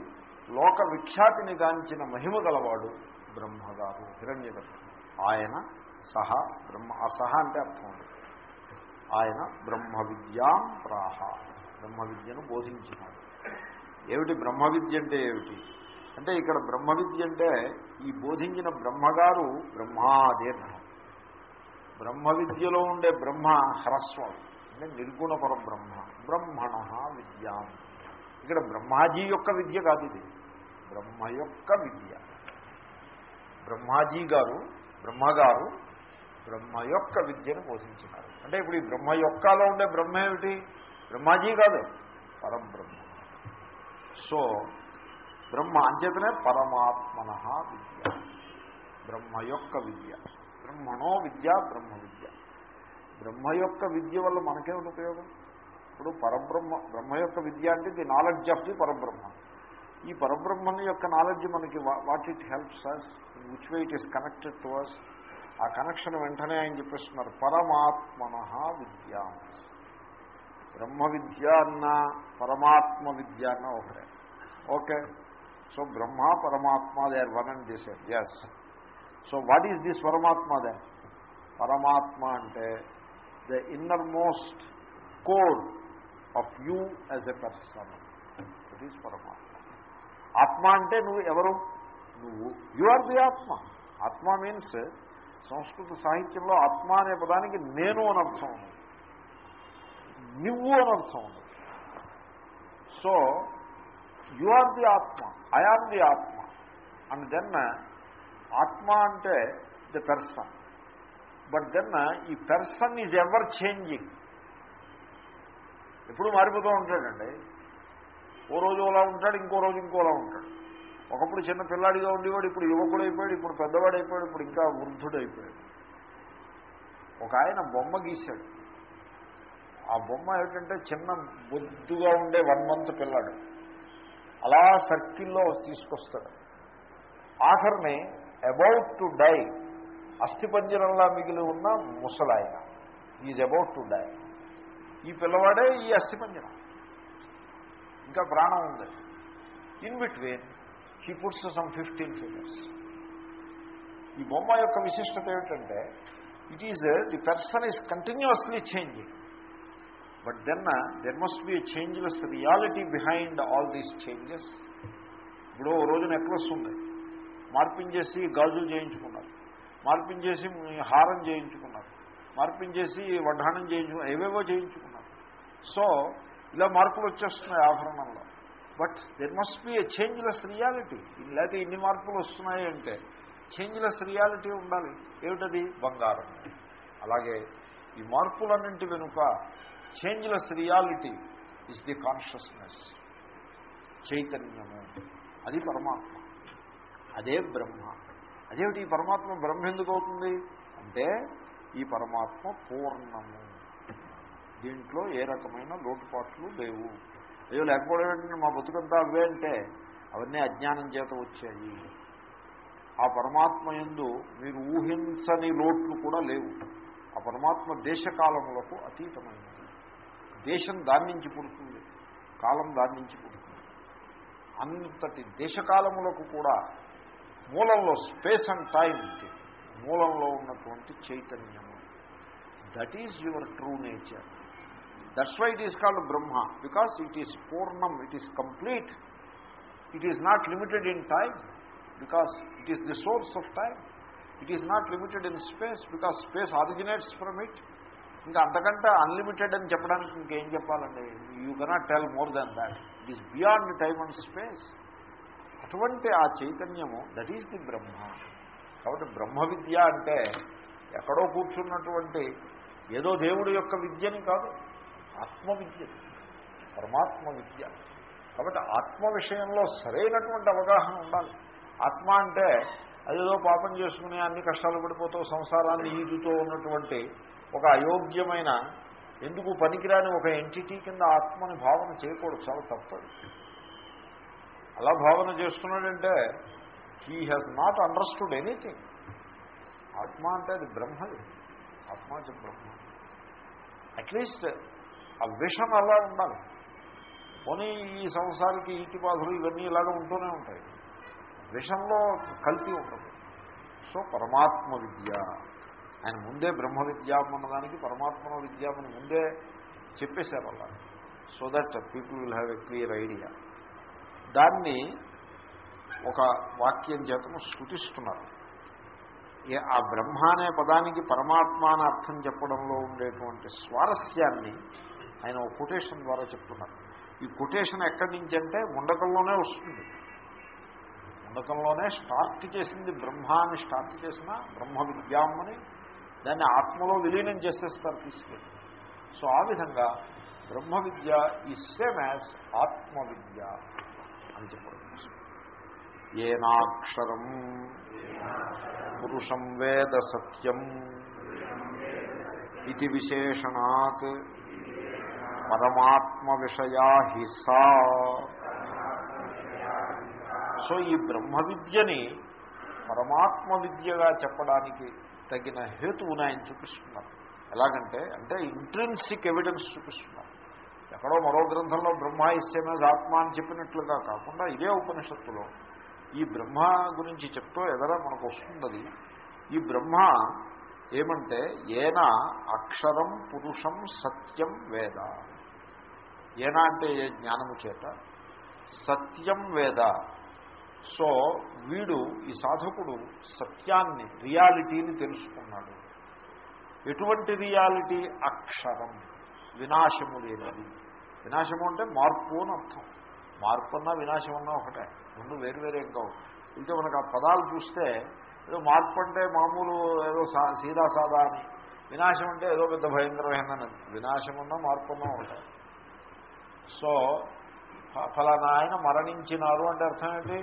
లోక విఖ్యాతిని గాంచిన మహిమ గలవాడు బ్రహ్మగారు హిరణ్యగర్భుడు ఆయన సహ బ్రహ్మ అసహ అంటే అర్థం ఆయన బ్రహ్మ విద్యాం ప్రాహ. బ్రహ్మ విద్యను బోధించినాడు. ఏమిటి బ్రహ్మ విద్య అంటే ఏమిటి? అంటే ఇక్కడ బ్రహ్మ విద్య అంటే ఈ బోధించిన బ్రహ్మగారు బ్రహ్మాదీర్ఘం బ్రహ్మ విద్యలో ఉండే బ్రహ్మ హ్రస్వం అంటే నిర్గుణ పరబ్రహ్మ బ్రహ్మణ విద్య. ఇక్కడ బ్రహ్మాజీ యొక్క విద్య కాదు ఇది. బ్రహ్మ యొక్క విద్య. బ్రహ్మాజీ గారు బ్రహ్మగారు బ్రహ్మ యొక్క విద్యను పోషించినారు అంటే ఇప్పుడు ఈ బ్రహ్మ యొక్కలో ఉండే బ్రహ్మ ఏమిటి? బ్రహ్మాజీ కాదు పరబ్రహ్మ. సో బ్రహ్మ అంచేతనే పరమాత్మన విద్య. బ్రహ్మ యొక్క విద్య. బ్రహ్మణో విద్య బ్రహ్మ విద్య బ్రహ్మ యొక్క విద్య వల్ల మనకేమిటి ఉపయోగం? ఇప్పుడు పరబ్రహ్మ బ్రహ్మ యొక్క విద్య అంటే the knowledge of the Parabrahma. ఈ పరబ్రహ్మని యొక్క నాలెడ్జ్ మనకి what it helps us which way it is connected to us ఆ కనెక్షన్ వెంటనే ఆయన చెప్పేస్తున్నారు పరమాత్మన విద్య. బ్రహ్మ విద్య అన్న పరమాత్మ విద్య అన్న ఒకటే. Okay. So Brahma Paramatma they are one and this is so what is this Paramatma the Paramatma అంటే the innermost core of you as a person that is Paramatma atma అంటే నువ్వు ఎవరు? నువ్వు. You are the atma atma means సంస్కృత సాహిత్యంలో ఆత్మ అనే పదానికి నేను అనర్థం ఉంది. నువ్వు అనర్థం ఉంది. So you are the atma I are the atma and then atma అంటే ది పెర్సన్ బట్ దెన్ ఈ పెర్సన్ ఈజ్ ఎవర్ చేంజింగ్ ఎప్పుడు మారిపోతూ ఉంటాడండి. ఓ రోజు అలా ఉంటాడు ఇంకో రోజు ఇంకోలా ఉంటాడు. ఒకప్పుడు చిన్న పిల్లాడిగా ఉండేవాడు ఇప్పుడు యువకుడు అయిపోయాడు ఇప్పుడు పెద్దవాడు అయిపోయాడు ఇప్పుడు ఇంకా వృద్ధుడు అయిపోయాడు. ఒక ఆయన బొమ్మ గీశాడు. ఆ బొమ్మ ఏమిటంటే చిన్న బొద్దుగా ఉండే వన్ మంత్ పిల్లాడు. అలా సర్కిల్లో తీసుకొస్తాడు. ఆఖరిని అబౌట్ టు డై అస్థిపంజరంలా మిగిలి ఉన్న ముసలాయన. ఈజ్ అబౌట్ టు డై ఈ పిల్లవాడే ఈ అస్థిపంజరం. ఇంకా ప్రాణం ఉంది. In between he puts some fifteen figures ఈ బొమ్మ యొక్క విశిష్టత ఏమిటంటే it is the person is continuously changing but then there must be a changeless reality behind all these changes ఇప్పుడు ఓ రోజు నెక్లెస్ ఉంది మార్పించేసి గాజులు చేయించుకున్నారు. మార్పించేసి హారం చేయించుకున్నారు. మార్పించేసి వడ్డానం చేయించుకున్నారు ఏవేవో చేయించుకున్నారు. సో ఇలా మార్పులు వచ్చేస్తున్నాయి ఆభరణంలో. But there must be a changeless reality లేకపోతే ఇన్ని మార్పులు వస్తున్నాయి అంటే చేంజ్లెస్ రియాలిటీ ఉండాలి. ఏమిటది? బంగారం. అలాగే ఈ మార్పులన్నింటి వెనుక changeless reality is the consciousness చైతన్యము. అది పరమాత్మ. అదే బ్రహ్మ. అదేమిటి? ఈ పరమాత్మ బ్రహ్మ ఎందుకు అవుతుంది? అంటే ఈ పరమాత్మ పూర్ణము. దీంట్లో ఏ రకమైన లోటుపాట్లు లేవు. అయ్యో లేకపోవడం ఏంటంటే మా బతుకంతా అవే అంటే అవన్నీ అజ్ఞానం చేత వచ్చాయి. ఆ పరమాత్మ ఎందు మీరు ఊహించని లోట్లు కూడా లేవు. ఆ పరమాత్మ దేశకాలములకు అతీతమైనది. దేశం దాని నుంచి పుడుతుంది. కాలం దాని నుంచి పుడుతుంది. అంతటి దేశకాలములకు కూడా మూలంలో స్పేస్ అండ్ టైం మూలంలో ఉన్నటువంటి చైతన్యము. That is your true nature that's why it is called Brahma because it is purnam it is complete it is not limited in time because it is the source of time it is not limited in space because space originates from it ఇంకా అంతకంటే unlimited అని చెప్పడానికి ఇంకేం చెప్పాలండి? You cannot tell more than that it is beyond time and space అటువంటి ఆ చైతన్యము that is the Brahma కాబట్టి బ్రహ్మ విద్య అంటే ఎక్కడో కూర్చున్నటువంటి ఏదో దేవుడు యొక్క విద్యని కాదు ఆత్మ విద్య పరమాత్మ విద్య. కాబట్టి ఆత్మ విషయంలో సరైనటువంటి అవగాహన ఉండాలి. ఆత్మ అంటే అదేదో పాపం చేసుకుని అన్ని కష్టాలు పడిపోతూ సంసారాన్ని ఈదుతూ ఉన్నటువంటి ఒక అయోగ్యమైన ఎందుకు పనికిరాని ఒక ఎంటిటీ కింద ఆత్మని భావన చేయకూడదు. చాలా తప్పదు అలా భావన చేస్తున్నాడంటే he has not understood anything ఆత్మ అంటే అది బ్రహ్మది. ఆత్మ అంటే బ్రహ్మ. అట్లీస్ట్ ఆ విషం అలా ఉండాలి. పోనీ ఈ సంసారికి ఈతి బాధలు ఇవన్నీ ఇలాగ ఉంటూనే ఉంటాయి. విషంలో కల్తీ ఉండదు. సో పరమాత్మ విద్య. ఆయన ముందే బ్రహ్మ విద్యాం అన్నదానికి పరమాత్మ విద్యామని ముందే చెప్పేశారు అలా. So that people will have a clear idea దాన్ని ఒక వాక్యం చేతను స్థుతిస్తున్నారు ఆ బ్రహ్మ అనే పదానికి పరమాత్మ అని అర్థం చెప్పడంలో ఉండేటువంటి స్వారస్యాన్ని ఆయన ఒక కొటేషన్ ద్వారా చెప్తున్నారు. ఈ కొటేషన్ ఎక్కడి నుంచి అంటే ముండకంలోనే వస్తుంది. ముండకంలోనే స్టార్ట్ చేసింది బ్రహ్మ అని స్టార్ట్ చేసిన బ్రహ్మ విద్యామ్మని దాన్ని ఆత్మలో విలీనం చేసేస్తారు తీసుకెళ్ళి. సో ఆ విధంగా బ్రహ్మ విద్య ఈ సేమ్ యాజ్ ఆత్మవిద్య. అని చెప్పడం ఏనాక్షరం పురుషం వేద సత్యం ఇది విశేషణాత్ పరమాత్మ విషయా హిస్సా సో. ఈ బ్రహ్మ విద్యని పరమాత్మ విద్యగా చెప్పడానికి తగిన హేతువుని ఆయన చూపిస్తున్నారు. ఎలాగంటే అంటే ఇంట్రెన్సిక్ ఎవిడెన్స్ చూపిస్తున్నారు. ఎక్కడో మరో గ్రంథంలో బ్రహ్మ ఇస్యమే ఆత్మ అని చెప్పినట్లుగా కాకుండా ఇదే ఉపనిషత్తులో. ఈ బ్రహ్మ గురించి చెప్తూ ఎదరా మనకు వస్తున్నది ఈ బ్రహ్మ ఏమంటే ఏనా అక్షరం పురుషం సత్యం వేద. ఏనా అంటే ఏ జ్ఞానము చేత? సత్యం వేద. సో వీడు ఈ సాధకుడు సత్యాన్ని రియాలిటీని తెలుసుకున్నాడు. ఎటువంటి రియాలిటీ? అక్షరం. వినాశము లేనిది. వినాశము అంటే మార్పు అని అర్థం. మార్పు అన్నా వినాశం అన్నా ఒకటే. రెండు వేరు వేరే కావు ఇంకా మనకు ఆ పదాలు చూస్తే ఏదో మార్పు అంటే మామూలు ఏదో సా సీదా సాదా అని. వినాశం అంటే ఏదో పెద్ద భయంకరమైన వినాశం అన్నా మార్పు అన్నా ఒకటే. సో ఫలానా ఆయన మరణించినారు అంటే అర్థం ఏంటి?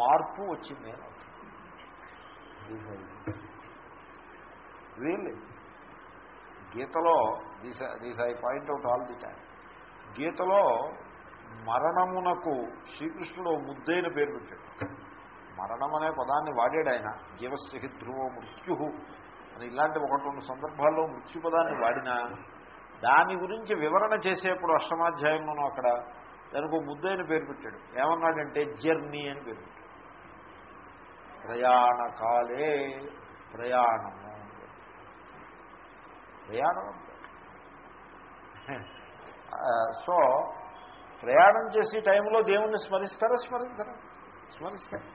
మార్పు వచ్చింది అని రియల్లీ గీతలో these these I point out all the time గీతలో మరణమునకు శ్రీకృష్ణుడు ముద్దైన పేరు పెట్టాడు. మరణం అనే పదాన్ని వాడాడు ఆయన. జీవస్య ధ్రువ మృత్యు అని ఇలాంటి ఒకటి రెండు సందర్భాల్లో మృత్యు పదాన్ని వాడినా దాని గురించి వివరణ చేసేప్పుడు అష్టమాధ్యాయంలోనూ అక్కడ దానికి ముద్దైన పేరు పెట్టాడు. ఏమన్నాడంటే జర్నీ అని పేరు పెట్టాడు. ప్రయాణకాలే ప్రయాణము ప్రయాణం సో ప్రయాణం చేసే టైంలో దేవుణ్ణి స్మరిస్తారా? స్మరించరా? స్మరిస్తారు.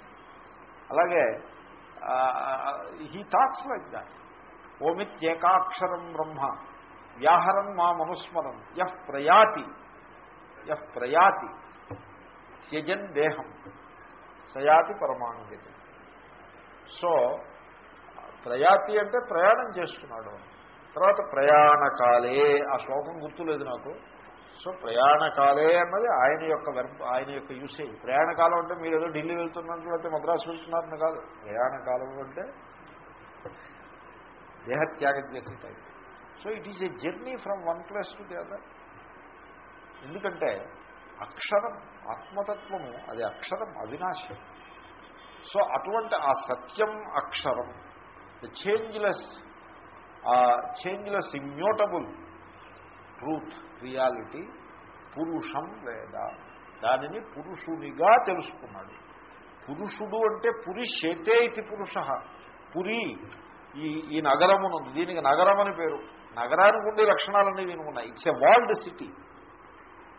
అలాగే హీ థాట్స్ లైక్ దాట్. ఓమిత్యేకాక్షరం బ్రహ్మ వ్యాహరం మా మనుస్మరం యహ్ ప్రయాతి యహ్ ప్రయాతి త్యజన్ దేహం సయాతి పరమాణుగతి సో ప్రయాతి అంటే ప్రయాణం చేస్తున్నాడు. తర్వాత ప్రయాణకాలే ఆ శ్లోకం గుర్తులేదు నాకు. సో ప్రయాణకాలే అన్నది ఆయన యొక్క వెర్బ్ ఆయన యొక్క యూసేజ్ ప్రయాణకాలం అంటే మీరు ఏదో ఢిల్లీ వెళ్తున్నట్టు లేకపోతే మద్రాసు వెళ్తున్నారని కాదు. ప్రయాణకాలం అంటే దేహత్యాగం చేసే time so it is a journey from one place to the other ఎందుకంటే అక్షరం ఆత్మతత్వము అది అక్షరం అవినాశం. సో అటువంటి ఆ సత్యం అక్షరం ద చేంజ్లెస్ ఆ చేంజ్లెస్ ఇమ్యూటబుల్ ట్రూత్ రియాలిటీ పురుషం వేద. దానిని పురుషునిగా తెలుసుకున్నాడు. పురుషుడు అంటే పురి శేతే ఇది పురుష. పురి ఈ ఈ నగరమును దీనికి నగరం అని పేరు. నగరానికి ఉండే లక్షణాలన్నీ దీనికి ఉన్నాయి. It's a walled city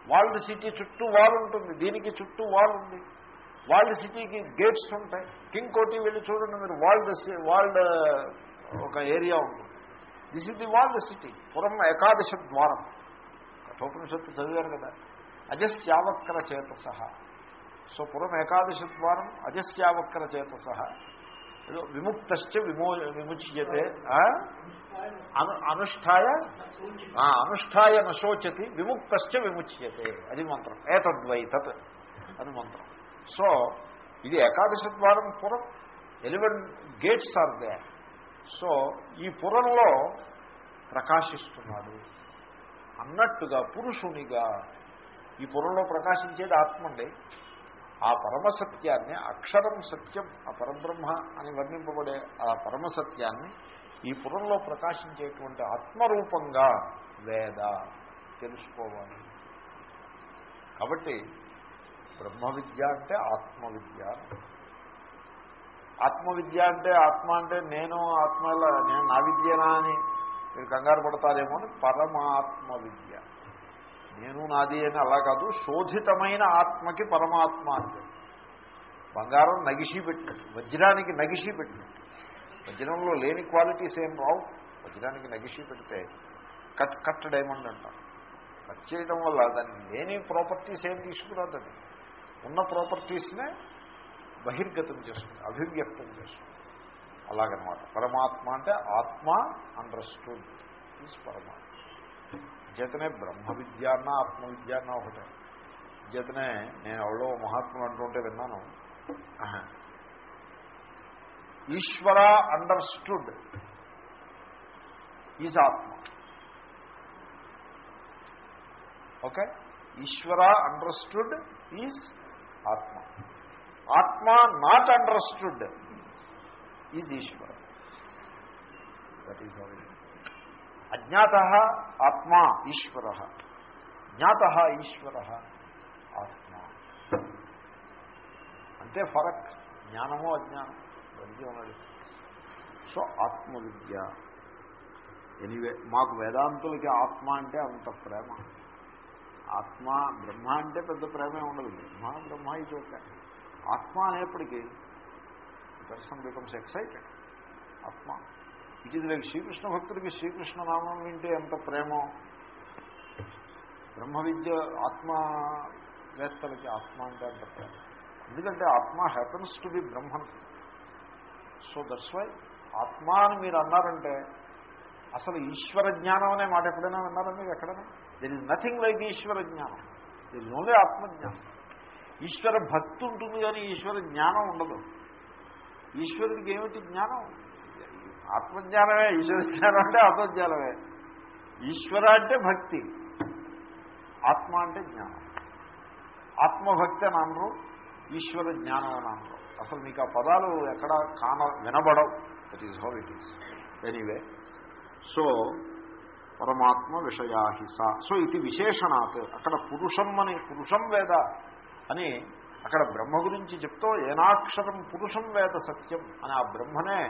walled city చుట్టూ వాల్ ఉంటుంది. దీనికి చుట్టూ వాల్ ఉంది. వాల్డ్ సిటీకి గేట్స్ ఉంటాయి. కింగ్ కోటి వెళ్ళి చూడండి మీరు. వాల్డ్ వాల్డ్ ఒక ఏరియా ఉంటుంది. This is the walled city పురం ఏకాదశ ద్వారం కఠోపనిషత్తు చదివారు కదా. అజస్యావక్ర చేతస సో పురం ఏకాదశ ద్వారం అజస్యావక్ర చేతస సహా విముక్తశ్చ విమో విముచ్యతే అనుష్ఠాయ అనుష్ఠాయ నశోచతి విముక్తశ్చ విముచ్యతే అది మంత్రం ఏతద్వై తత్ అది మంత్రం సో ఇది ఏకాదశ ద్వారం పురం eleven gates are they so ఈ పురంలో ప్రకాశిస్తున్నాడు. అన్నట్టుగా పురుషునిగా ఈ పురంలో ప్రకాశించేది ఆత్మండి. ఆ పరమసత్యాన్ని అక్షరం సత్యం ఆ పరబ్రహ్మ అని వర్ణింపబడే ఆ పరమసత్యాన్ని ఈ పురంలో ప్రకాశించేటువంటి ఆత్మరూపంగా వేద తెలుసుకోవాలి. కాబట్టి బ్రహ్మ విద్య అంటే ఆత్మవిద్య. ఆత్మవిద్య అంటే ఆత్మ అంటే నేను ఆత్మ నేను నా విద్యనా అని మీరు కంగారు పడతారేమో అని పరమాత్మ విద్య నేను నాది అని అలా కాదు శోధితమైన ఆత్మకి పరమాత్మ అంటే బంగారం నగిషి పెట్టినట్టు వజ్రానికి నగిషి పెట్టినట్టు. వజ్రంలో లేని క్వాలిటీస్ ఏం రావు వజ్రానికి నగిషి పెడితే కట్ కట్ డైమండ్ అంటారు. కట్ చేయడం వల్ల దాన్ని లేని ప్రాపర్టీస్ ఏం తీసుకురాదండి. ఉన్న ప్రాపర్టీస్నే బహిర్గతం చేస్తుంది అభివ్యక్తం చేస్తుంది. అలాగనమాట. పరమాత్మ అంటే ఆత్మ అండర్స్టూడ్ ఈజ్ పరమాత్మ. చేతనే బ్రహ్మ విద్య అన్న అన్న ఒకటే. చేతనే నేను ఎవరో మహాత్ములు అంటుంటే విన్నాను. Ishwara understood is atma. Okay? Ishwara understood is atma. Atma not understood. Is Ishwara that is అజ్ఞాత ఆత్మ ఈశ్వర. జ్ఞాత ఈశ్వర ఆత్మ. అంతే ఫరక్ జ్ఞానము అజ్ఞానం. వద్య ఉన్నది సో ఆత్మవిద్య. ఎనివే మాకు వేదాంతులకి ఆత్మ అంటే అంత ప్రేమ. ఆత్మ బ్రహ్మ అంటే పెద్ద ప్రేమే ఉండదు. బ్రహ్మ బ్రహ్మ ఇది ఓకే ఆత్మ అనేప్పటికీ person becomes excited atma. It ఇది లైక్ శ్రీకృష్ణ భక్తుడికి శ్రీకృష్ణ నామం వింటే ఎంత ప్రేమో. బ్రహ్మ విద్య ఆత్మవేత్తలకి ఆత్మ అంటే అంత ప్రేమ. ఎందుకంటే atma happens to be Brahman. So that's why atma అని మీరు అన్నారంటే అసలు ఈశ్వర జ్ఞానం అనే మాట ఎప్పుడైనా విన్నారా మీరు ఎక్కడైనా? There is nothing like Ishwara జ్ఞానం. దెర్ ఇస్ ఓన్లీ ఆత్మజ్ఞానం. ఈశ్వర భక్తి ఉంటుంది కానీ ఈశ్వర జ్ఞానం ఉండదు. ఈశ్వరుడికి ఏమిటి జ్ఞానం? ఆత్మజ్ఞానమే ఈశ్వర జ్ఞానం అంటే ఆత్మజ్ఞానమే. ఈశ్వర అంటే భక్తి ఆత్మ అంటే జ్ఞానం. ఆత్మభక్తి అని అనరు ఈశ్వర జ్ఞానం అని అనరు. అసలు మీకు ఆ పదాలు ఎక్కడ కాన వినబడవు. That is how it is anyway so Paramatma విషయాహిస. So ఇది విశేషణాత్. అక్కడ పురుషం అని పురుషం వేద అని అక్కడ బ్రహ్మ గురించి చెప్తూ ఏనాక్షరం పురుషం వేద సత్యం అని ఆ బ్రహ్మనే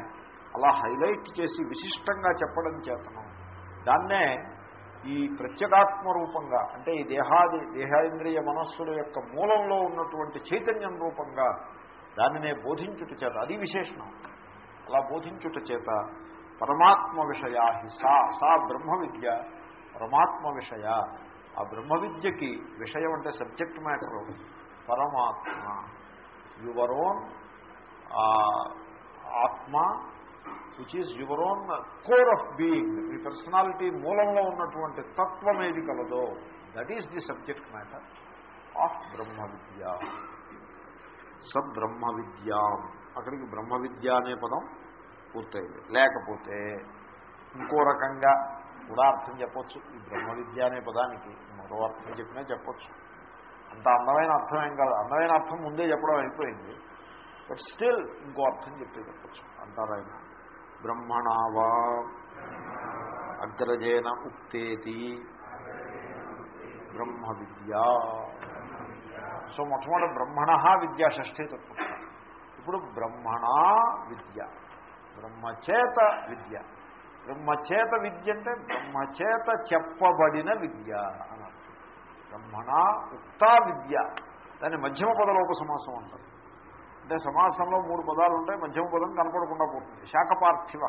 అలా హైలైట్ చేసి విశిష్టంగా చెప్పడం చేతను. దాన్నే ఈ ప్రత్యేగాత్మ రూపంగా అంటే ఈ దేహాది దేహేంద్రియ మనస్సుల యొక్క మూలంలో ఉన్నటువంటి చైతన్యం రూపంగా దానినే బోధించుట చేత అది విశేషణం. అలా బోధించుట చేత పరమాత్మ విషయా హి సా సా బ్రహ్మ విద్య పరమాత్మ విషయ. ఆ బ్రహ్మ విద్యకి విషయం అంటే subject matter. Paramatma. Your own atma which is your own core of being me personality మూలంలో ఉన్నటువంటి తత్వం ఏది కలదో that is the subject matter of Brahma vidya సబ్రహ్మ విద్యా అక్కడికి బ్రహ్మ విద్య అనే పదం పూర్తయింది. లేకపోతే ఇంకో రకంగా కూడా అర్థం చెప్పొచ్చు. ఈ బ్రహ్మ విద్య అనే పదానికి మరో అర్థం చెప్పినా చెప్పొచ్చు. అంత అందమైన అర్థం ఏం కాదు. అందమైన అర్థం ముందే చెప్పడం అయిపోయింది. బట్ స్టిల్ ఇంకో అర్థం చెప్తే చెప్పచ్చు. అంటారాయన బ్రహ్మణావా అగ్రజేన ఉక్తేతి బ్రహ్మ విద్య. సో మొట్టమొదటి బ్రహ్మణ విద్యా షష్ఠీ తత్వం. ఇప్పుడు బ్రహ్మణా విద్య. బ్రహ్మచేత విద్య. బ్రహ్మచేత విద్య అంటే బ్రహ్మచేత చెప్పబడిన విద్య. బ్రహ్మణ ఉక్తా విద్య. దాన్ని మధ్యమ పదలోప సమాసం అంటారు. అంటే సమాసంలో మూడు పదాలు ఉంటాయి మధ్యమ పదం కనపడకుండా పోతుంది. శాఖపార్థివ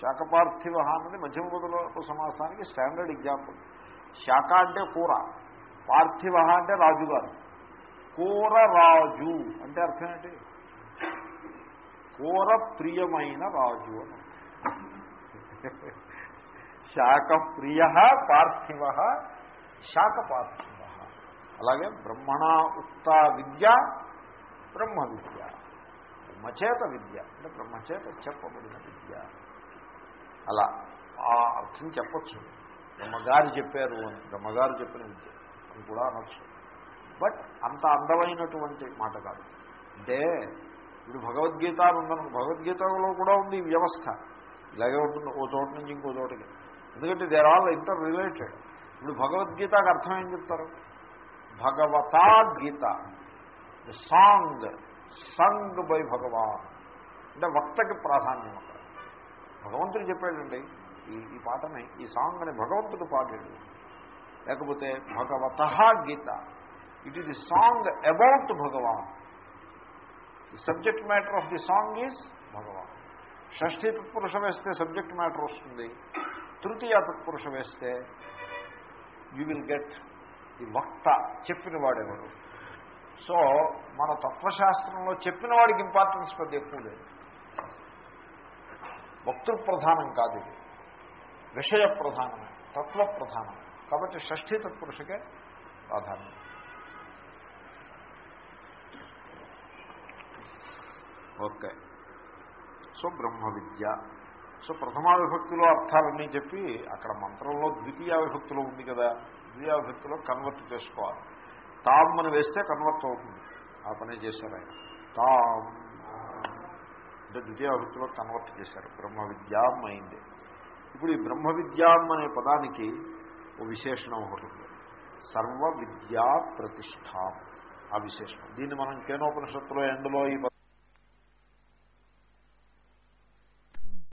శాఖపార్థివ అన్నది మధ్యమ పదలోప సమాసానికి స్టాండర్డ్ ఎగ్జాంపుల్ శాఖ అంటే కూర. పార్థివ అంటే రాజుగారు. కూర రాజు అంటే అర్థం ఏంటి? కూర ప్రియమైన రాజు అని. శాఖ ప్రియ పార్థివ శాఖ పార్థివ అలాగే బ్రహ్మణ ఉక్త విద్య బ్రహ్మ విద్య. బ్రహ్మచేత విద్య అంటే బ్రహ్మచేత చెప్పబడిన విద్య. అలా ఆ అర్థం చెప్పచ్చు. బ్రహ్మగారు చెప్పారు అని బ్రహ్మగారు చెప్పిన విద్య. అని కూడా అనొచ్చు. బట్ అంత అందమైనటువంటి మాట కాదు. అంటే ఇప్పుడు భగవద్గీత ఉందను భగవద్గీతలో కూడా ఉంది ఈ వ్యవస్థ. ఇలాగే ఉంటుంది ఓ చోట నుంచి ఇంకో చోటకి. ఎందుకంటే దేర్ ఆల్ ఇంటర్ రిలేటెడ్ ఇప్పుడు భగవద్గీతకు అర్థం ఏం చెప్తారు? Bhagavata Gita the song sung by Bhagavan. అంటే వక్తకి ప్రాధాన్యం భగవంతుడు చెప్పాడండి ఈ ఈ పాటని ఈ సాంగ్ని భగవంతుడు పాడాడు. లేకపోతే Bhagavata Gita it is the song about Bhagavan. The subject matter of the song is Bhagavan. Shashthi తత్పురుష వేస్తే సబ్జెక్ట్ మ్యాటర్ వస్తుంది. తృతీయ తత్పురుష వేస్తే యూ విల్ గెట్ ది వక్త చెప్పిన వాడెవరు సో మన తత్వశాస్త్రంలో చెప్పిన వాడికి ఇంపార్టెన్స్ పెద్ద ఎక్కువ లేదు. వక్తృప్రధానం కాదు ఇది. విషయ ప్రధానమే తత్వ ప్రధానమే. కాబట్టి షష్ఠీ తత్పురుషకే ప్రాధాన్యం. ఓకే. సో బ్రహ్మ విద్య సో ప్రథమా విభక్తిలో అర్థాలన్నీ చెప్పి అక్కడ మంత్రంలో ద్వితీయ విభక్తిలో ఉంది కదా ద్వితీయ విభక్తిలో కన్వర్ట్ చేసుకోవాలి. తాం అని వేస్తే కన్వర్ట్ అవుతుంది. ఆ పనే చేశారు ఆయన. తాం అంటే ద్వితీయ విభక్తిలో కన్వర్ట్ చేశారు. బ్రహ్మ విద్యాం అయింది. ఇప్పుడు ఈ బ్రహ్మ విద్యాం అనే పదానికి ఓ విశేషణం ఒకటి ఉంది. సర్వ విద్యా ప్రతిష్టాం ఆ విశేషణం. దీన్ని మనం కేనోపనిషత్తులో ఎండలో ఈ